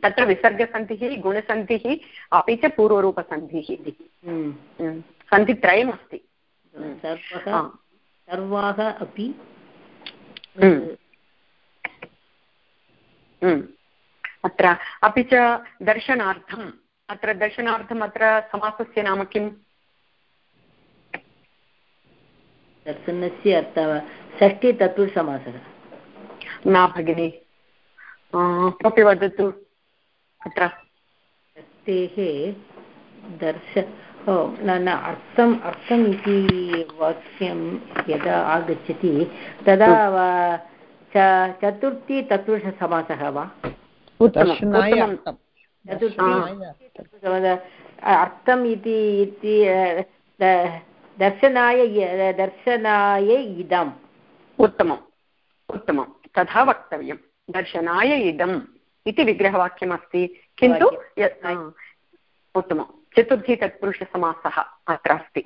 तत्र विसर्गसन्धिः गुणसन्धिः अपि च पूर्वरूपसन्धिः सन्धित्रयमस्ति सर्वाः अपि अत्र अपि च दर्शनार्थम्। अत्र दर्शनार्थम् अत्र समासस्य नाम किम्? दर्शनस्य अर्थः षष्ठी तत्पुरुषसमासः न भगिनि। कोऽपि वदतु? अत्र। षष्टेः दर्श ओ न न अर्थम् अर्थम् इति वाक्यं यदा आगच्छति तदा चतुर्थी तत्पुरुषसमासः वा? अर्थम्। इति दर्शनाय दर्शनाय इदम्। उत्तमम् उत्तमं तथा वक्तव्यं दर्शनाय इदम् इति विग्रहवाक्यमस्ति। किन्तु उत्तमं चतुर्थी तत्पुरुषसमासः अत्र अस्ति।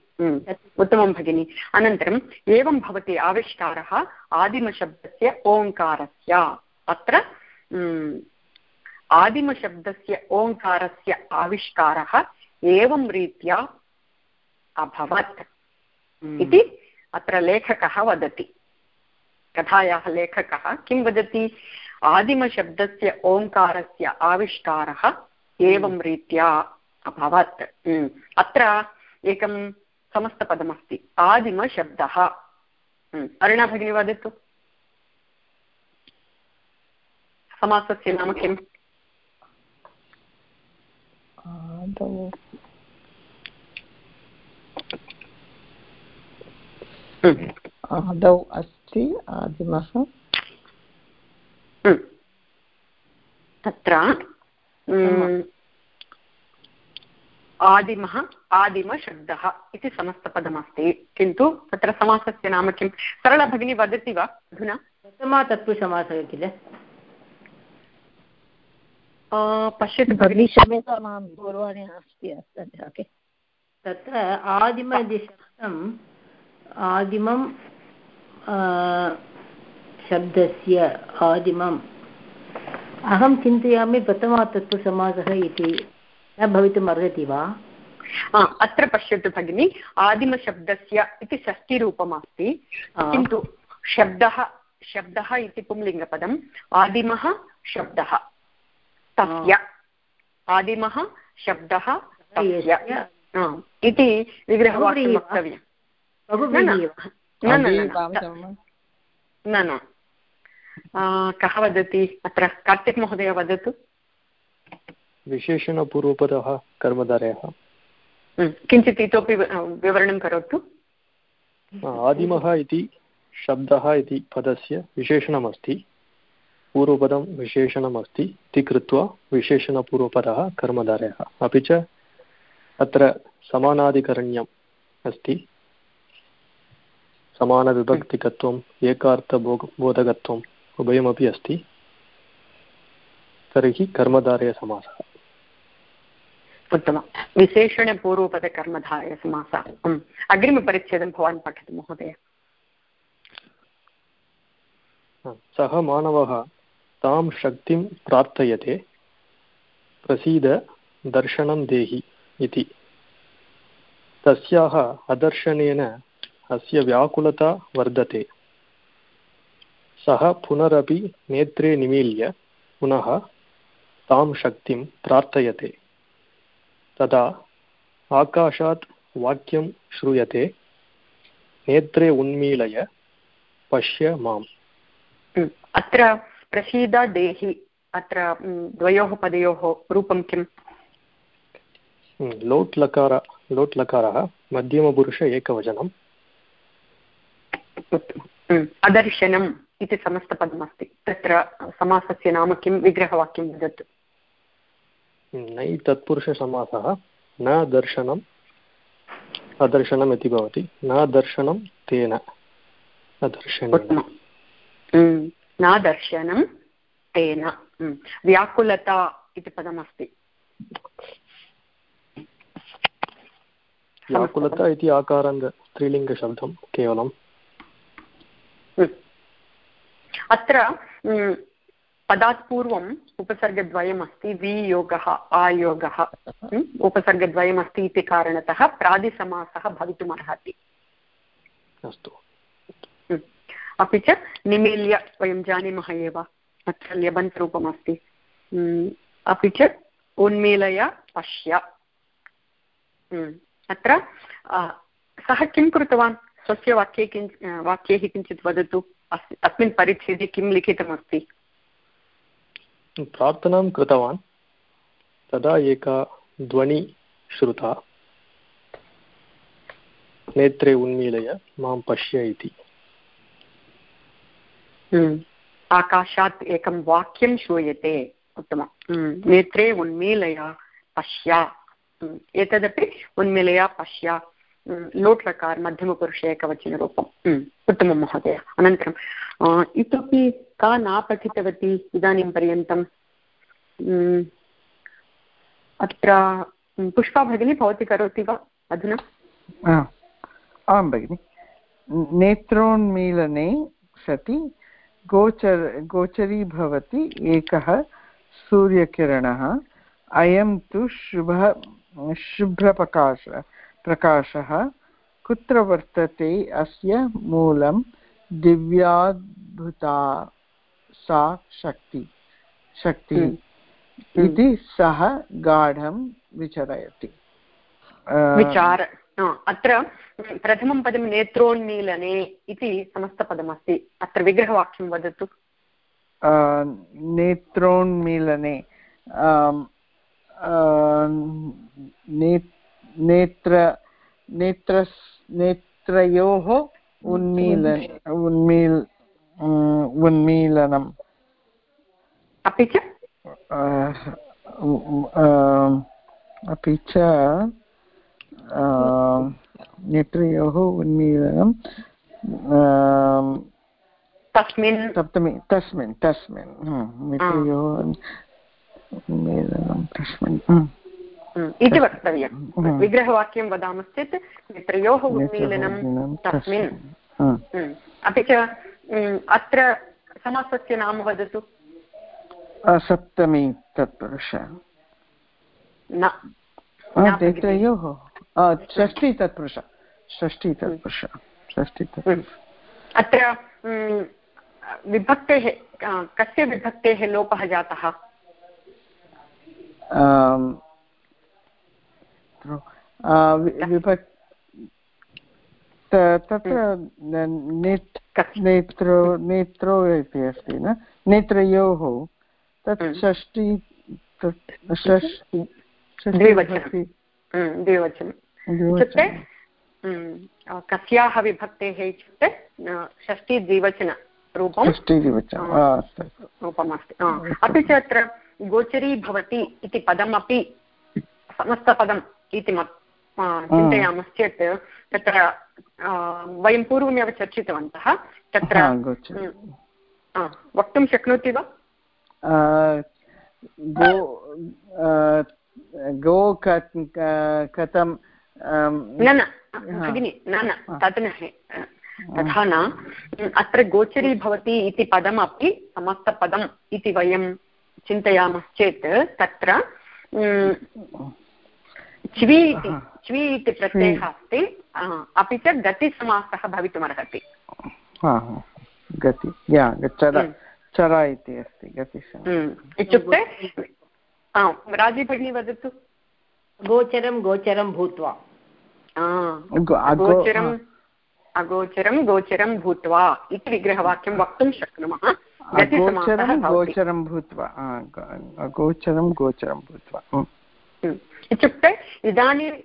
उत्तमं भगिनि। अनन्तरम् एवं भवति आविष्कारः आदिमशब्दस्य ओङ्कारस्य। अत्र आदिमशब्दस्य ओङ्कारस्य आविष्कारः एवं रीत्या अभवत्। इति अत्र लेखकः वदति। कथायाः लेखकः किं वदति? आदिमशब्दस्य ओङ्कारस्य आविष्कारः एवं रीत्या अभवत्। अत्र एकं समस्तपदमस्ति। आदिमशब्दः। अरुणा भगिनी वदतु। समासस्य नाम किम्? आदौ अस्ति आदिमः। तत्र आदिमः। आदिमशब्दः इति समस्तपदमस्ति। किन्तु तत्र समासस्य नाम किं सरला भगिनी वदति वा अधुना? प्रथमा तत्पुरुषमासः किल पश्यतु भगिनी। दूरवाणी अस्ति तत्र आदिमशब्दम् आदिमं शब्दस्य आदिमम्। अहं चिन्तयामि प्रथमा तत्त्वसमासः इति। न भवितुम् अर्हति वा? अत्र पश्यतु भगिनि। आदिमशब्दस्य इति षष्टिरूपम् अस्ति किन्तु शब्दः शब्दः इति पुंलिङ्गपदम् आदिमः शब्दः तस्य। आदिमः शब्दः इति विग्रहवाक्यं वक्तव्यं न न कः वदति अत्र कार्तिक् महोदय वदतु विशेषणपूर्वपदः कर्मधारयः किञ्चित् इतोपि विवरणं करोतु आदिमः इति शब्दः इति पदस्य विशेषणमस्ति पूर्वपदं विशेषणमस्ति इति कृत्वा विशेषणपूर्वपदः कर्मधारयः अपि च अत्र समानाधिकरण्यम् अस्ति समानविभक्तिकत्वम् एकार्थबो बोधकत्वम् उभयमपि अस्ति। तर्हि कर्मधारयसमासः। उत्तमं विशेषणपूर्वपदकर्मधारयसमासः। अग्रिमपरिच्छेदं भवान् पठतु महोदय। सः मानवः तां शक्तिं प्रार्थयते प्रसीद दर्शनं देहि इति। तस्याः अदर्शनेन अस्य व्याकुलता वर्धते। सः पुनरपि नेत्रे निमील्य पुनः तां शक्तिं प्रार्थयते। तदा आकाशात् वाक्यं श्रूयते नेत्रे उन्मीलय पश्य माम्। अत्र प्रसीद देहि अत्र द्वयोः पदयोः रूपं किम्? लोट् लकार लोट् लकारः मध्यमपुरुष एकवचनं अदर्शनम् इति समस्तपदमस्ति तत्र समासस्य नाम किं विग्रहवाक्यं वदतु। नै तत्पुरुषसमासः न दर्शनम् अदर्शनम् इति भवति। न दर्शनं तेन न दर्शनं तेन। व्याकुलता इति पदमस्ति व्याकुलता इति आकारान्त स्त्रीलिङ्गशब्दं केवलं। अत्र पदात् पूर्वम् उपसर्गद्वयमस्ति वियोगः आयोगः। उपसर्गद्वयमस्ति इति कारणतः प्रादिसमासः भवितुमर्हति। अस्तु। अपि च निमील्य वयं जानीमः एव अत्र ल्यबन्तरूपमस्ति। अपि च उन्मीलय पश्य। अत्र सः किं कृतवान्? स्वस्य वाक्ये किञ्च वाक्यैः किञ्चित् वदतु। अस्मिन् परिच्छेदे किं लिखितमस्ति? प्रार्थनां कृतवान्। तदा एका ध्वनि श्रुता। नेत्रे उन्मीलय माँ पश्य इति। हम्म, आकाशात् एकं वाक्यं श्रूयते। उत्तमं हम्म, नेत्रे उन्मीलय पश्य। हम्म, एतदपि उन्मीलय पश्य। लोट् लकार मध्यमपुरुषे एकवचनरूपम् हम्म, उत्तमं महोदय। अनन्तरं अ, इतोपि का न पठितवती इदानीं पर्यन्तं? हम्म, अत्र हम्म, पुष्पा भगिनी भवती करोति वा अधुना? आ, भगिनि। नेत्रोन्मीलने सति गोचर गोचरीभवति एकः सूर्यकिरणः। अयं तु शुभः शुभ्रप्रकाश। प्रकाशः। कुत्र वर्तते अस्य मूलं दिव्याद्भुता सा शक्ति। शक्तिः हम्म। इति सः गाढं विचरयति। विचार। अत्र हम्म, प्रथमं पदं नेत्रोन्मीलने इति समस्तपदमस्ति। अत्र विग्रहवाक्यं वदतु। नेत्रोन्मीलने। आम्, अ, ने- नेत्र नेत्र नेत्रयोः उन्मीलन उन्मील उन्मीलनम्। अपि च? अपि च नेत्रयोः उन्मीलनम् अ, तस्मिन्? सप्तमी तस्मिन् तस्मिन् नेत्रयोः उन्मीलनं तस्मिन् इति वक्तव्यं हम्म। विग्रहवाक्यं वदामश्चेत् नेत्रयोः उन्मीलनं तस्मिन्। हम्म। हम्म, अपि च हम्म, अत्र समासस्य नाम वदतु। सप्तमी तत्पुरुष। न। नेत्रयोः। षष्ठी तत्पुरुष। षष्ठी तत्पुरुष। षष्ठी तत्पुरुष हम्म। अत्र हम्म, विभक्तेः कस्य विभक्तेः लोपः जातः? वि- विभक् तत्र नेत्रो नेत्रो इति अस्ति न? नेत्रयोः। तत् हम्म। षष्टि द्विवचनं। हम्म। इत्युक्ते हम्म, कस्याः विभक्तेः इत्युक्ते षष्ठी द्विवचनरूपं षष्टिद्विवचनम् आ, अस्तु। अस्तु। रूपमस्ति अपि च अत्र गोचरी भवति इति पदमपि समस्तपदम् इति मत् चिन्तयामश्चेत् तत्र वयं पूर्वमेव चर्चितवन्तः तत्र वक्तुं शक्नोति वा गो गो कथं न न। भगिनि न न। तत् न तथा न अत्र गोचरी भवति इति पदमपि समस्तपदम् इति वयं चिन्तयामश्चेत् तत्र च्वि इति। च्वि इति प्रत्ययः अस्ति। अपि च गतिसमासः भवितुमर्हति। हा, हा, गति या चर हम्म। चर इति अस्ति गतिशः उम्, इत्युक्ते आ, राज़ी भगिनी वदतु। गोचरं गोचरं भूत्वा। अगोचरम् अगोचरं गोचरं भूत्वा इति विग्रहवाक्यं वक्तुं शक्नुमः। भवति। गोचरं भूत्वा अगोचरं गोचरं भूत्वा। हम्म। हम्म। इत्युक्ते इदानीम्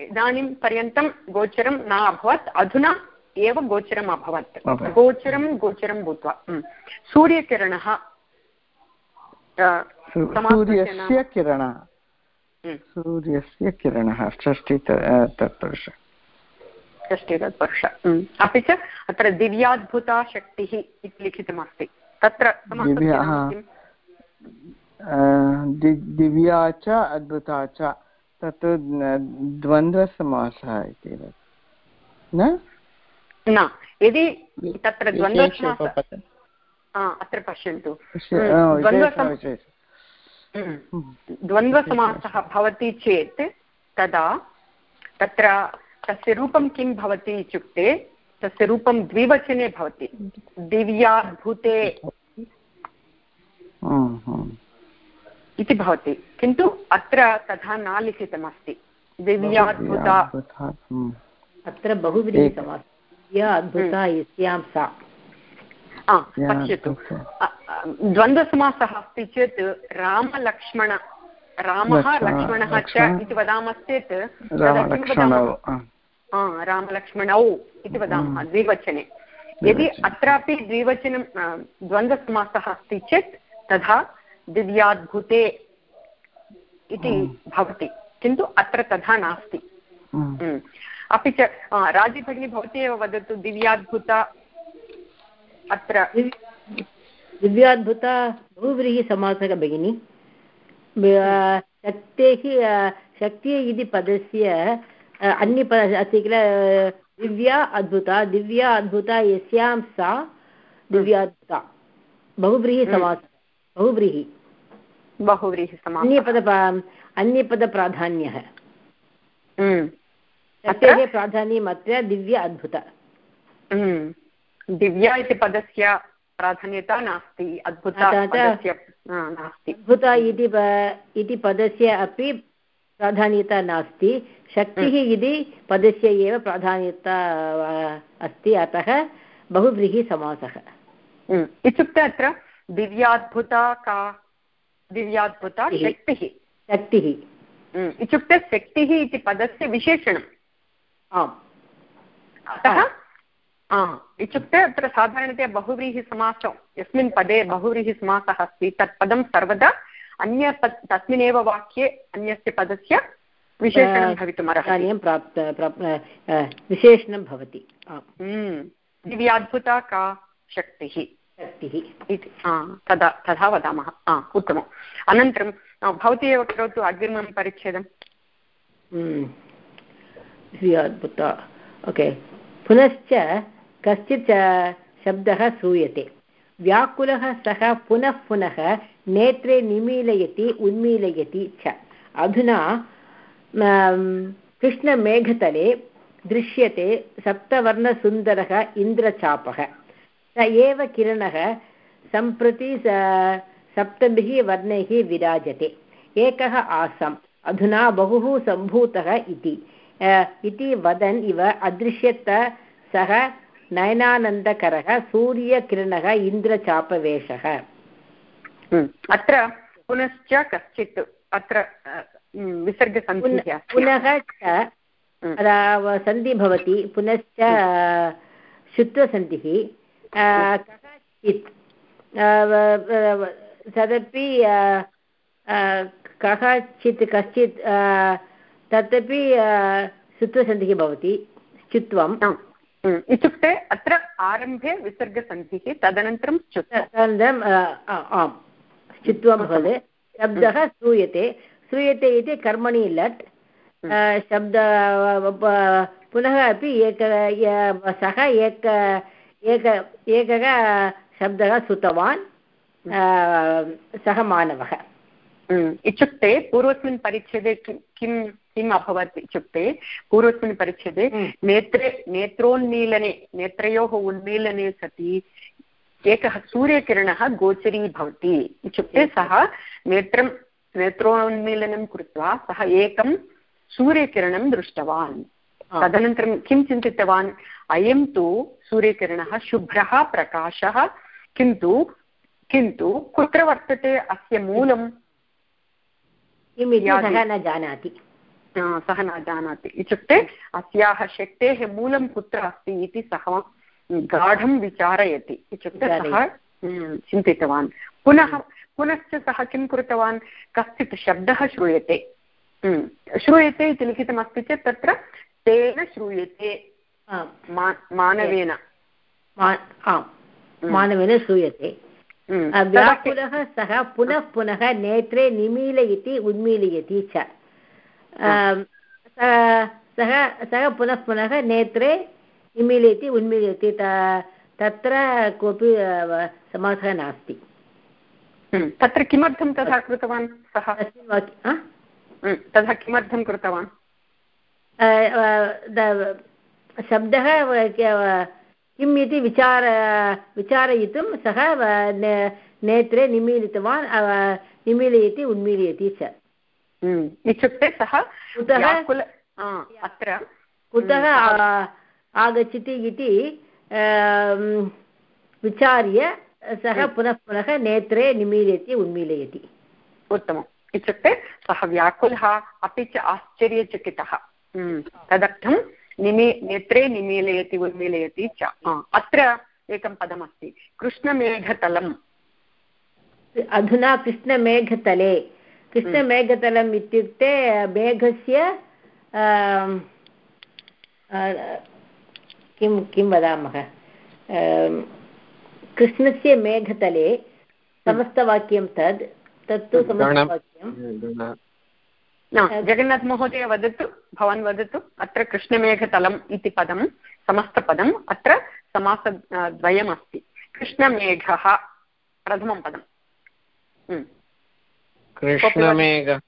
इदानीं पर्यन्तं गोचरं न अभवत् अधुना एव गोचरम् अभवत्। गोचरं गोचरं भूत्वा। सूर्यकिरणः सूर्यस्य किरणः। सूर्यस्य किरणः षष्टि तत्पुरुष। हम्म। अपि च अत्र दिव्याद्भुता शक्तिः इति लिखितमस्ति। तत्र दिव्या च अद्भुता च। तत् द्वन्द्वसमासः इति न न यदि तत्र अत्र पश्यन्तु हम्म। हम्म। हम्म। द्वन्द्वसमासः भवति चेत् तदा तत्र तस्य रूपं किं भवति इत्युक्ते तस्य रूपं द्विवचने भवति दिव्याद्भुते हम्म, हम्म। इति भवति। किन्तु अत्र तथा न लिखितमस्ति। दिव्याद्भुता। अत्र एक- अद्भुता यस्यां सा। पश्यतु। द्वन्द्वसमासः अस्ति चेत् रामलक्ष्मण रामः लक्ष्मणः च इति वदामश्चेत् रामलक्ष्मणौ वदामः? आ, हा, रामलक्ष्मणौ इति वदामः द्विवचने। यदि अत्रापि द्विवचनं द्वन्द्वसमासः अस्ति चेत् तथा दिव्याद्भुते इति भवति किन्तु अत्र तथा नास्ति। हम्म। हम्म। अपि च अ, राज़ी भगिनी भवती एव वदतु दिव्याद्भुता अत्र। दिव्- दिव्याद्भुता बहुव्रीहि समासः भगिनि। शक्तेः शक्ति इति पदस्य अन्यपद अस्ति किल दिव्या अद्भुता दिव्या अद्भुता यस्यां सा दिव्याद्भुता। बहुव्रीहि समासः बहुव्रीहि बहुव्रीहिसमासः अन्यपद अन्यपदप्राधान्यः। हम्म। अत्र? प्राधान्यम् अत्र दिव्य अद्भुत। हम्म। दिव्या इति पदस्य प्राधान्यता नास्ति अद्भुता अतः- नास्ति। अद्भुता इति इति पदस्य अपि प्राधान्यता नास्ति। शक्तिः इति पदस्य एव प्राधान्यता अस्ति। अतः बहुव्रीहि समासः हम्म। इत्युक्ते अत्र दिव्याद्भुता का दिव्याद्भुता शक्तिः। शक्तिः। शक्तिः। हम्म। इत्युक्ते शक्तिः इति पदस्य विशेषणम्। आम्। अतः इत्युक्ते अत्र साधारणतया बहुव्रीहिसमासः यस्मिन् पदे बहुव्रीहिसमासः अस्ति तत् पदं सर्वदा अन्य तस्मिन्नेव वाक्ये अन्यस्य पदस्य विशेषणं भवितुमर्हति। प्राप्त विशेषणं भवति। हम्म। दिव्याद्भुता का शक्तिः। शक्तिः इति तदा, तथा वदामः उत्तमम्। अनन्तरं भवती एव करोतु अग्रिमं परिच्छेदं। हम्म। ओके पुनश्च कश्चित् शब्दः श्रूयते। व्याकुलः सः पुनः पुनः नेत्रे निमीलयति, उन्मीलयति च। अधुना कृष्णमेघतले दृश्यते सप्तवर्णसुन्दरः इन्द्रचापः। स एव किरणः सम्प्रति सप्तभिः वर्णैः विराजते। एकः आसम् अधुना बहुः सम्भूतः इति। इति वदन् इव अदृश्यत सः नयनानन्दकरः सूर्यकिरणः इन्द्रचापवेषः हम्म। अत्र पुनश्च कश्चित् अत्र हम्म, विसर्गसन्धिः पुनः च हम्म। सन्धि भवति। पुनश्च शुत्वसन्धिः व- तदपि अ, अ, कदाचित् कश्चित् अ, तदपि अ, भवति। हम्म। इत्युक्ते अत्र आरम्भे विसर्गसन्धिः तदनन्तरं च्युत् तदनन्तरं अ, आम् शुत्वं भवति। शब्दः श्रूयते। श्रूयते इति कर्मणि लट्। शब्द पुनः अपि एक सः एक एक एकः शब्दः श्रुतवान् अ, सः मानवः। हम्म। इत्युक्ते पूर्वस्मिन् परिच्छेदे किं किम् अभवत् इत्युक्ते पूर्वस्मिन् परिच्छेदे हम्म। नेत्रे नेत्रोन्मीलने नेत्रयोः उन्मीलने सति एकः सूर्यकिरणः गोचरीभवति इत्युक्ते सः नेत्रं नेत्रोन्मीलनं कृत्वा सः एकं सूर्यकिरणं दृष्टवान्। तदनन्तरं किं चिन्तितवान्? अयं तु सूर्यकिरणः शुभ्रः प्रकाशः। किन्तु किन्तु कुत्र वर्तते अस्य मूलं सः न जानाति। सः न जानाति। इत्युक्ते अस्याः शक्तेः मूलं कुत्र अस्ति इति सः गाढं विचारयति। इत्युक्ते सः चिन्तितवान्। पुनः पुनश्च सः किं कृतवान्? कश्चित् शब्दः श्रूयते। श्रूयते इति लिखितमस्ति चेत् तत्र तेन श्रूयते। मानवेन मानवेन श्रूयते व्याकुलः सः पुनः पुनः नेत्रे निमीलयति उन्मीलयति च सः सः पुनः पुनः नेत्रे निमीलयति उन्मीलयति तत्र कोऽपि समासः नास्ति तत्र किमर्थं तथा कृतवान् सः तथा किमर्थं कृतवान् शब्दः किम् इति विचार विचारयितुं सः नेत्रे निमीलितवान् निमीलयति उन्मीलयति च। इत्युक्ते सः कुतः? अत्र। कुतः आगच्छति इति विचार्य सः पुनः पुनः नेत्रे निमीलयति उन्मीलयति। उत्तमम्। इत्युक्ते सः व्याकुलः अपि च आश्चर्यचकितः। तदर्थं निमी नेत्रे निमीलयति उन्मीलयति च। अत्र एकं पदमस्ति। कृष्णमेघतलम्। अधुना कृष्णमेघतले। कृष्णमेघतलम् इत्युक्ते मेघस्य किं किं वदामः? कृष्णस्य मेघतले समस्तवाक्यं तद् तत्तु समस्तवाक्यं जगन्नाथमहोदय वदतु भवान् वदतु अत्र कृष्णमेघतलम् इति पदं समस्तपदम् अत्र समासद्वयमस्ति कृष्णमेघः प्रथमं पदम्। कृष्णमेघः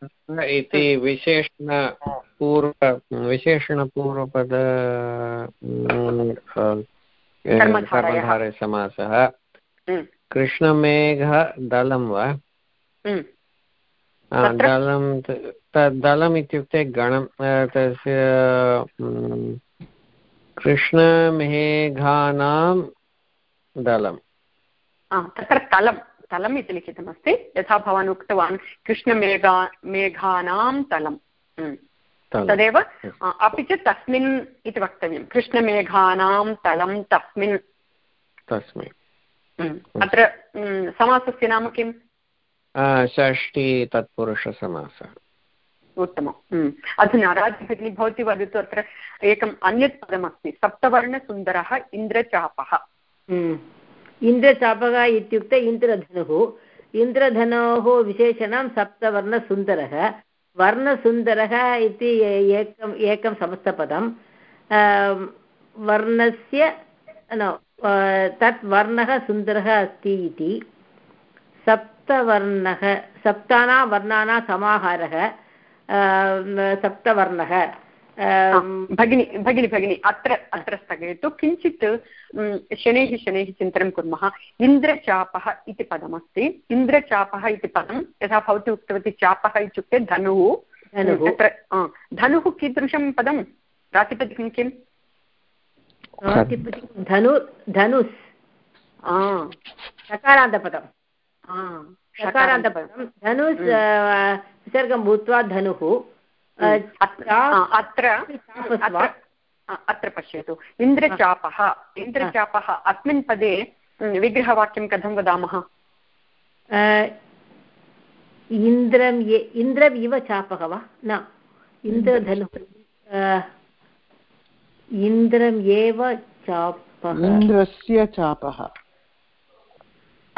इति विशेषणपूर्व विशेषणपूर्वपद कर्मधारे समासः कृष्णमेघ वा? दलं दलम् इत्युक्ते गणं तस्य कृष्णमेघानां दलं तत्र तलं तलम् इति लिखितमस्ति। यथा भवान् उक्तवान् कृष्णमेघा मेघानां तलं तदेव अपि च तस्मिन् इति वक्तव्यं। कृष्णमेघानां तलं तस्मिन्। तस्मिन्। अत्र समासस्य नाम किम्? षष्टि तत्पुरुषसमासः। उत्तमम्। अधुना राजभगिनी भवती वदतु अत्र एकम् अन्यत् पदमस्ति। सप्तवर्णसुन्दरः इन्द्रचापः। इन्द्रचापः इत्युक्ते इन्द्रधनुः। इन्द्रधनोः विशेषणं सप्तवर्णसुन्दरः। वर्णसुन्दरः इति एकम् एकं समस्तपदं वर्णस्य न तत् वर्णः सुन्दरः अस्ति इति। सप्तवर्णः सप्तानां वर्णानां समाहारः सप्तवर्णः। भगिनि भगिनि भगिनि अत्र अत्र स्थगयतु। किञ्चित् शनैः शनैः चिन्तनं कुर्मः। इन्द्रचापः इति पदमस्ति। इन्द्रचापः इति पदं यथा भवती उक्तवती चापः इत्युक्ते धनुः। धनुः। तत्र धनुः कीदृशं पदं? प्रातिपदिकं किम्? धनु धनुस्। सकारान्तपदं सकारान्तपदं धनुस् विसर्गं भूत्वा धनुः अत्र अत्र पश्यतु। इन्द्रचापः इन्द्रचापः अस्मिन् पदे विग्रहवाक्यं कथं वदामः? इन्द्रम् इन्द्रम् इव चापः वा? न। इन्द्रधनुः इन्द्रम् एव चापः। इन्द्रस्य चापः।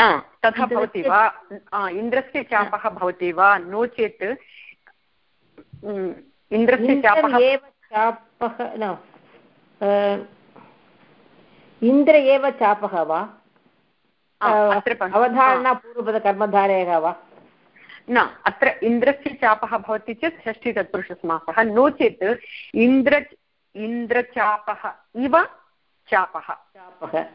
तथा भवति वा? इन्द्रस्य चापः भवति वा? नो चेत् इन्द्रस्य चापः चापः न इन्द्र एव चापः वा? अवधारणापूर्वपदकर्मधारयः वा? न अत्र इन्द्रस्य चापः भवति चेत् षष्ठीतत्पुरुषसमासः। नो चेत् इन्द्र इन्द्रचापः इव चापः। चापः।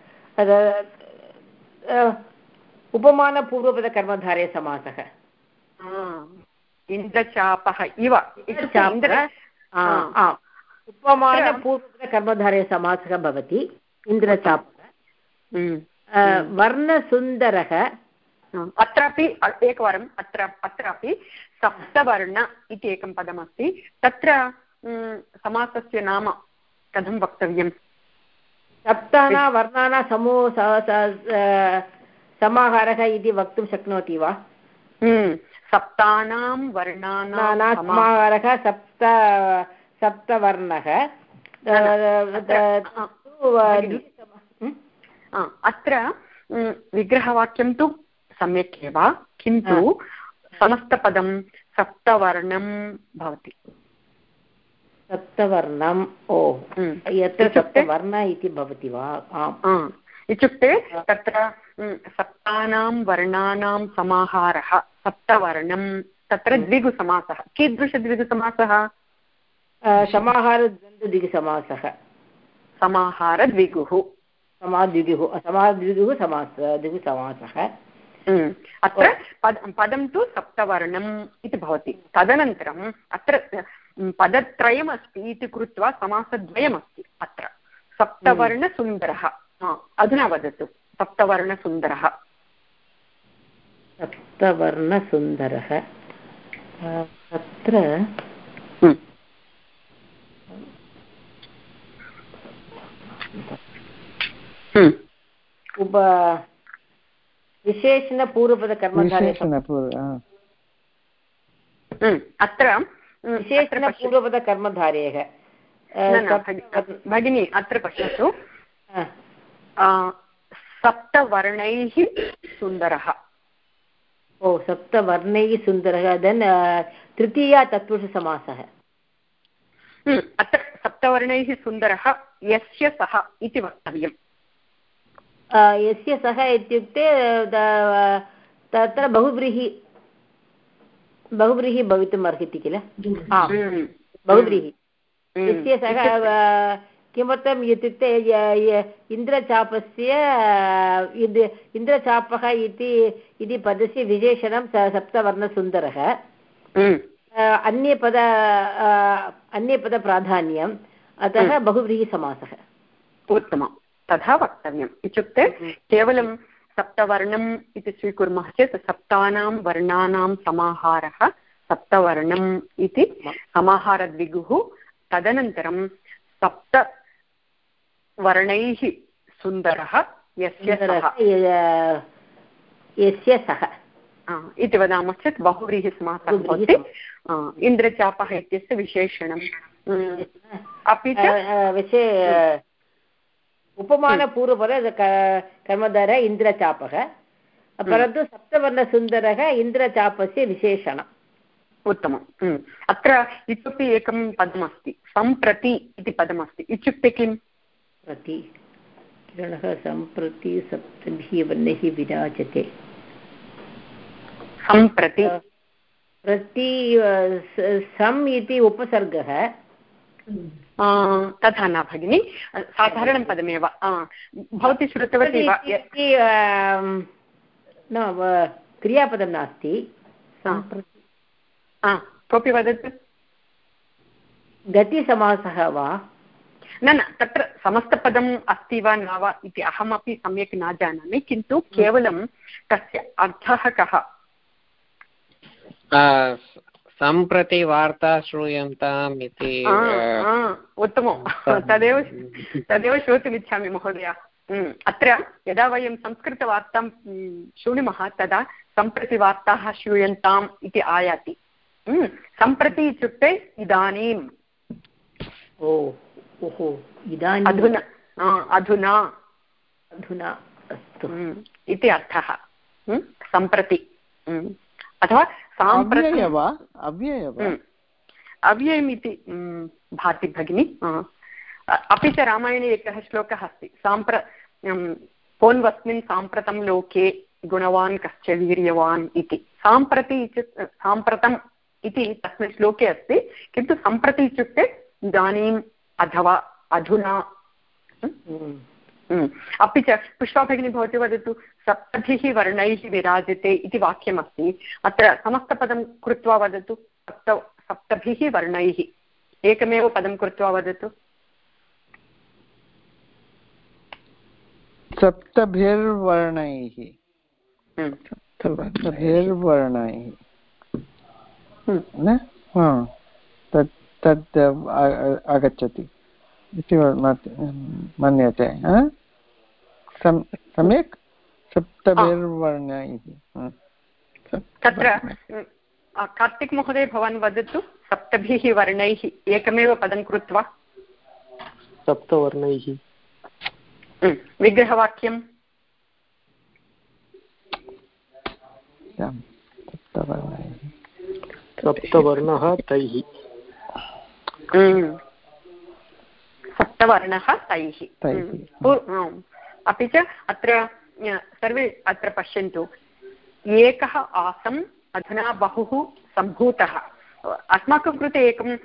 उपमानपूर्वपदकर्मधारे समासः इन्द्रचापः इव उपमानपूर्वकर्मधारयसमासः भवति इन्द्रचापः वर्णसुन्दरः अत्रापि एकवारम् अत्र अत्रापि सप्तवर्ण इति एकं पदमस्ति. तत्र समासस्य नाम कथं वक्तव्यम्? सप्ताना वर्णानां समूह समाहारः इति वक्तुं शक्नोति वा? सप्तानां वर्णानां समाहारः। सप्त सप्तवर्णः अत्र विग्रहवाक्यं तु सम्यक् एव किन्तु समस्तपदं सप्तवर्णं भवति। सप्तवर्णम् ओ यत्र सप्तवर्ण इति भवति वा? इत्युक्ते तत्र सप्तानां वर्णानां समाहारः सप्तवर्णं तत्र द्विगुसमासः। कीदृशद्विगुसमासः? समाहारद्वन्द्वद्विगुसमासः समाहारद्विगुः। समाद्विगुः समाद्विगुः समास द्विगुसमासः अत्र पद पदं तु सप्तवर्णम् इति भवति। तदनन्तरम् अत्र पदत्रयमस्ति इति कृत्वा समासद्वयमस्ति अत्र। सप्तवर्णसुन्दरः। अधुना वदतु। सप्तवर्णसुन्दरः सप्तवर्णसुन्दरः तत्र उप विशेषणपूर्वपदकर्मधारे अत्र विशेषणपूर्वपदकर्मधारयः भगिनी अत्र पश्यतु। सप्तवर्णैः सुन्दरः। ओ सप्तवर्णैः सुन्दरः देन् तृतीया तत्पुरुषसमासः अत्र सप्तवर्णैः सुन्दरः यस्य सः इति वक्तव्यम्। यस्य सः इत्युक्ते तत्र बहुव्रीहि बहुव्रीहि भवितुम् अर्हति किल बहुव्रीहि। यस्य सः किमर्थम् इत्युक्ते इन्द्रचापस्य इन्द्रचापः इति इति पदस्य विशेषणं सप्तवर्णसुन्दरः। अन्यपद अन्यपदप्राधान्यम् अतः बहुव्रीहिसमासः। उत्तमम्। तथा वक्तव्यम्। इत्युक्ते केवलं सप्तवर्णम् इति स्वीकुर्मः चेत् सप्तानां वर्णानां समाहारः सप्तवर्णम् इति समाहारद्विगुः तदनन्तरं सप्तवर्णैः सुन्दरः यस्य यस्य सः। इति वदामश्चेत् बहुव्रीहिसमासः भवति। इन्द्रचापः इत्यस्य विशेषणम्। अपि च उपमानपूर्वपद कर्मधार इन्द्रचापः। परन्तु सप्तवर्णसुन्दरः इन्द्रचापस्य विशेषणम्। उत्तमम्। अत्र इतोपि एकं पदमस्ति। सम्प्रति इति पदमस्ति। इत्युक्ते किम्? प्रति किरणः सम्प्रति सप्तभिः वर्णैः विराजते। सम्प्रति? प्रति सम् इति उपसर्गः। तथा न भगिनि साधारणं पदमेव। भवती श्रुतवती वा? न क्रियापदं नास्ति। कोऽपि वदतु? गतिसमासः वा? न न तत्र समस्तपदम् अस्ति वा न वा इति अहमपि सम्यक् न जानामि किन्तु केवलं तस्य अर्थः कः? सम्प्रति वार्ता श्रूयन्ताम् इति उत्तमं तदेव तदेव श्रोतुमिच्छामि महोदय। अत्र यदा वयं संस्कृतवार्तां शृणुमः तदा सम्प्रति वार्ताः श्रूयन्ताम् इति आयाति। सम्प्रति इत्युक्ते इदानीम्। अधुना अधुना। अधुना अस्तु। इति अर्थः सम्प्रति अथवा साम्प्रति अव्ययम् इति भाति भगिनि अपि च रामायणे एकः श्लोकः अस्ति साम्प्र कोन्वस्मिन् साम्प्रतं लोके गुणवान् कश्च वीर्यवान् इति। साम्प्रति इत्युक्ते साम्प्रतम् इति तस्मिन् श्लोके अस्ति किन्तु सम्प्रति इत्युक्ते इदानीम् अथवा अधुना अपि च पुष्पा भगिनी भवती वदतु सप्तभिः वर्णैः विराजते इति वाक्यमस्ति। अत्र समस्तपदं कृत्वा वदतु सप्त सप्तभिः वर्णैः। एकमेव पदं कृत्वा वदतु। सप्तभिर्वर्णैः। सप्तभिर्वर्णैः। न? तत् तद् आगच्छति। इति मन्यते सम्यक्? सप्तभिर्वर्णैः हा। तत्र कार्तिक् महोदय भवान् वदतु सप्तभिः वर्णैः एकमेव पदं कृत्वा। सप्तवर्णैः। विग्रहवाक्यं सप्तवर्णैः। सप्तवर्णः तैः। सप्तवर्णः तैः। हम्म, आम्। अपि च अत्र सर्वे अत्र पश्यन्तु। एकः आसम् अधुना बहुः सम्भूतः। अस्माकं कृते एकं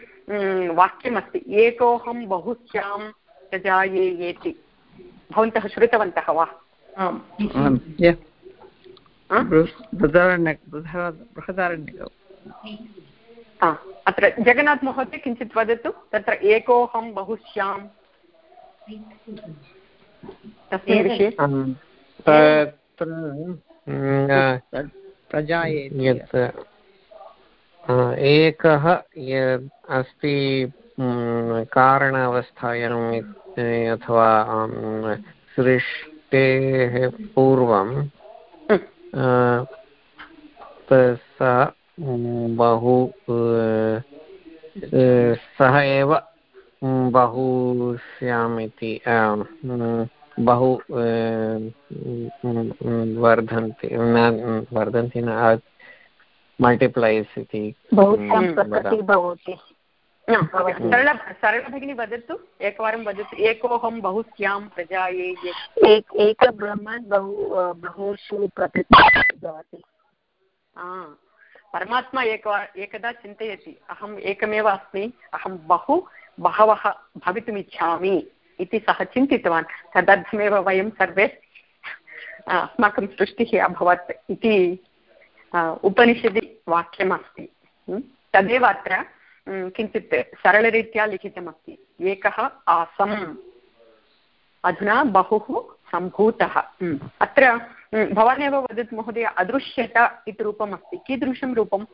वाक्यमस्ति। एकोऽहं बहुस्यां प्रजाये येति भवन्तः श्रुतवन्तः वा? हा? बृहदारण्यक अत्र जगन्नाथ महोदय किञ्चित् वदतु तत्र एकोऽहं बहुस्यां तस्मिन् विषये। तत्र यत् एकः यद् अस्ति mm, कारण अवस्थायाम् अथवा सृष्टेः पूर्वं हम्म, सः बहु सः एव बहुश्याम् इति बहु वर्धन्ति न वर्धन्ति न मल्टिप्लैस् इति सरलभगिनी वदतु एकवारं वदतु एकोऽहं बहुस्यां प्रजाये येति एक एकब्रह्मन् बहु बहुषु प्रकृतिः भवति। आ, परमात्मा एकवार एकदा चिन्तयति अहम् एकमेव अस्मि, अहं बहु बहवः भवितुमिच्छामि इति सः चिन्तितवान् तदर्थमेव वयं सर्वे अस्माकं सृष्टिः अभवत् इति उपनिषदि वाक्यमस्ति? तदेव अत्र किञ्चित् सरलरीत्या लिखितमस्ति एकः आसम्, अधुना बहुः सम्भूतः. अत्र भवानेव वदतु महोदय अदृश्यत इति रूपम् अस्ति कीदृशं रूपम्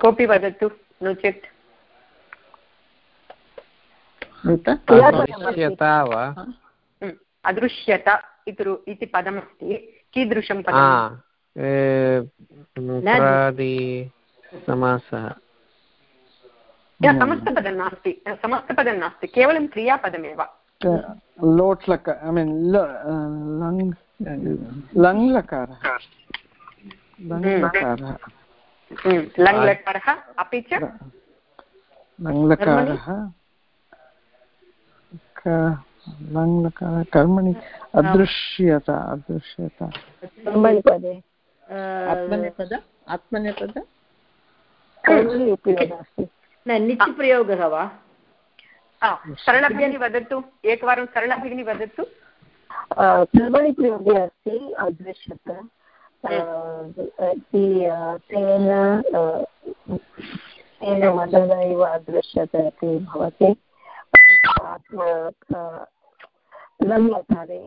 कोऽपि वदतु नो चेत्। अदृश्यता वा? म्, अदृश्यत इति पदमस्ति कीदृशं पदम्? समासः। समस्तपदं नास्ति समस्तपदं नास्ति केवलं क्रियापदमेव। लोट् लकार ऐ मीन् लङ् लङ् लकारः लङ् लकारः लङ् लकारः अपि च लङ् लकारः लङ् लकारः कर्मणि अदृश्यता अदृश्यता। कर्मणिपदे आत्मनेपद? आत्मनेपद? कर्मणि उपयोगः अस्ति। न नित्यप्रयोगः वा? आ, सरलभगिनी वदतु एकवारं सरलभगिनी वदतु। कर्मणि प्रयोगे अस्ति अदृश्यत। तेन तेन मदन इव अदृश्यत इति भवति। लङ्लकारे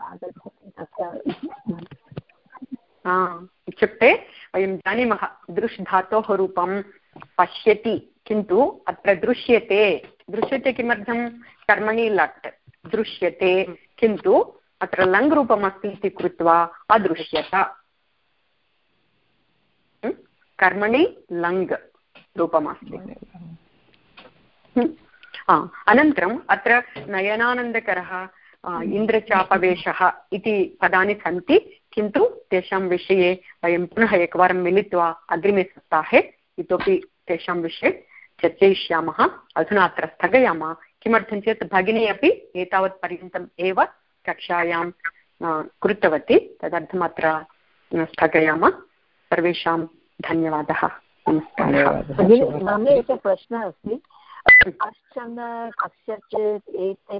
आगच्छति आ, इत्युक्ते वयं जानीमः दृश् धातोः रूपं पश्यति। किन्तु अत्र दृश्यते दृश्यते किमर्थं? कर्मणि लट् दृश्यते किन्तु अत्र लङ् रूपम् अस्ति इति कृत्वा अदृश्यत? कर्मणि लङ् रूपमस्ति। अनन्तरम् अत्र नयनानन्दकरः इन्द्रचापवेशः इति पदानि सन्ति किन्तु तेषां विषये वयं पुनः एकवारं मिलित्वा अग्रिमे सप्ताहे इतोपि तेषां विषये चर्चयिष्यामः अधुना अत्र स्थगयामः। किमर्थं चेत् भगिनी अपि एतावत् पर्यन्तम् एव कक्षायां कृतवती। तदर्थम् अत्र स्थगयामः। सर्वेषां धन्यवादः। नमस्कारः। मम एकः प्रश्नः अस्ति। कश्चन कस्यचित् एते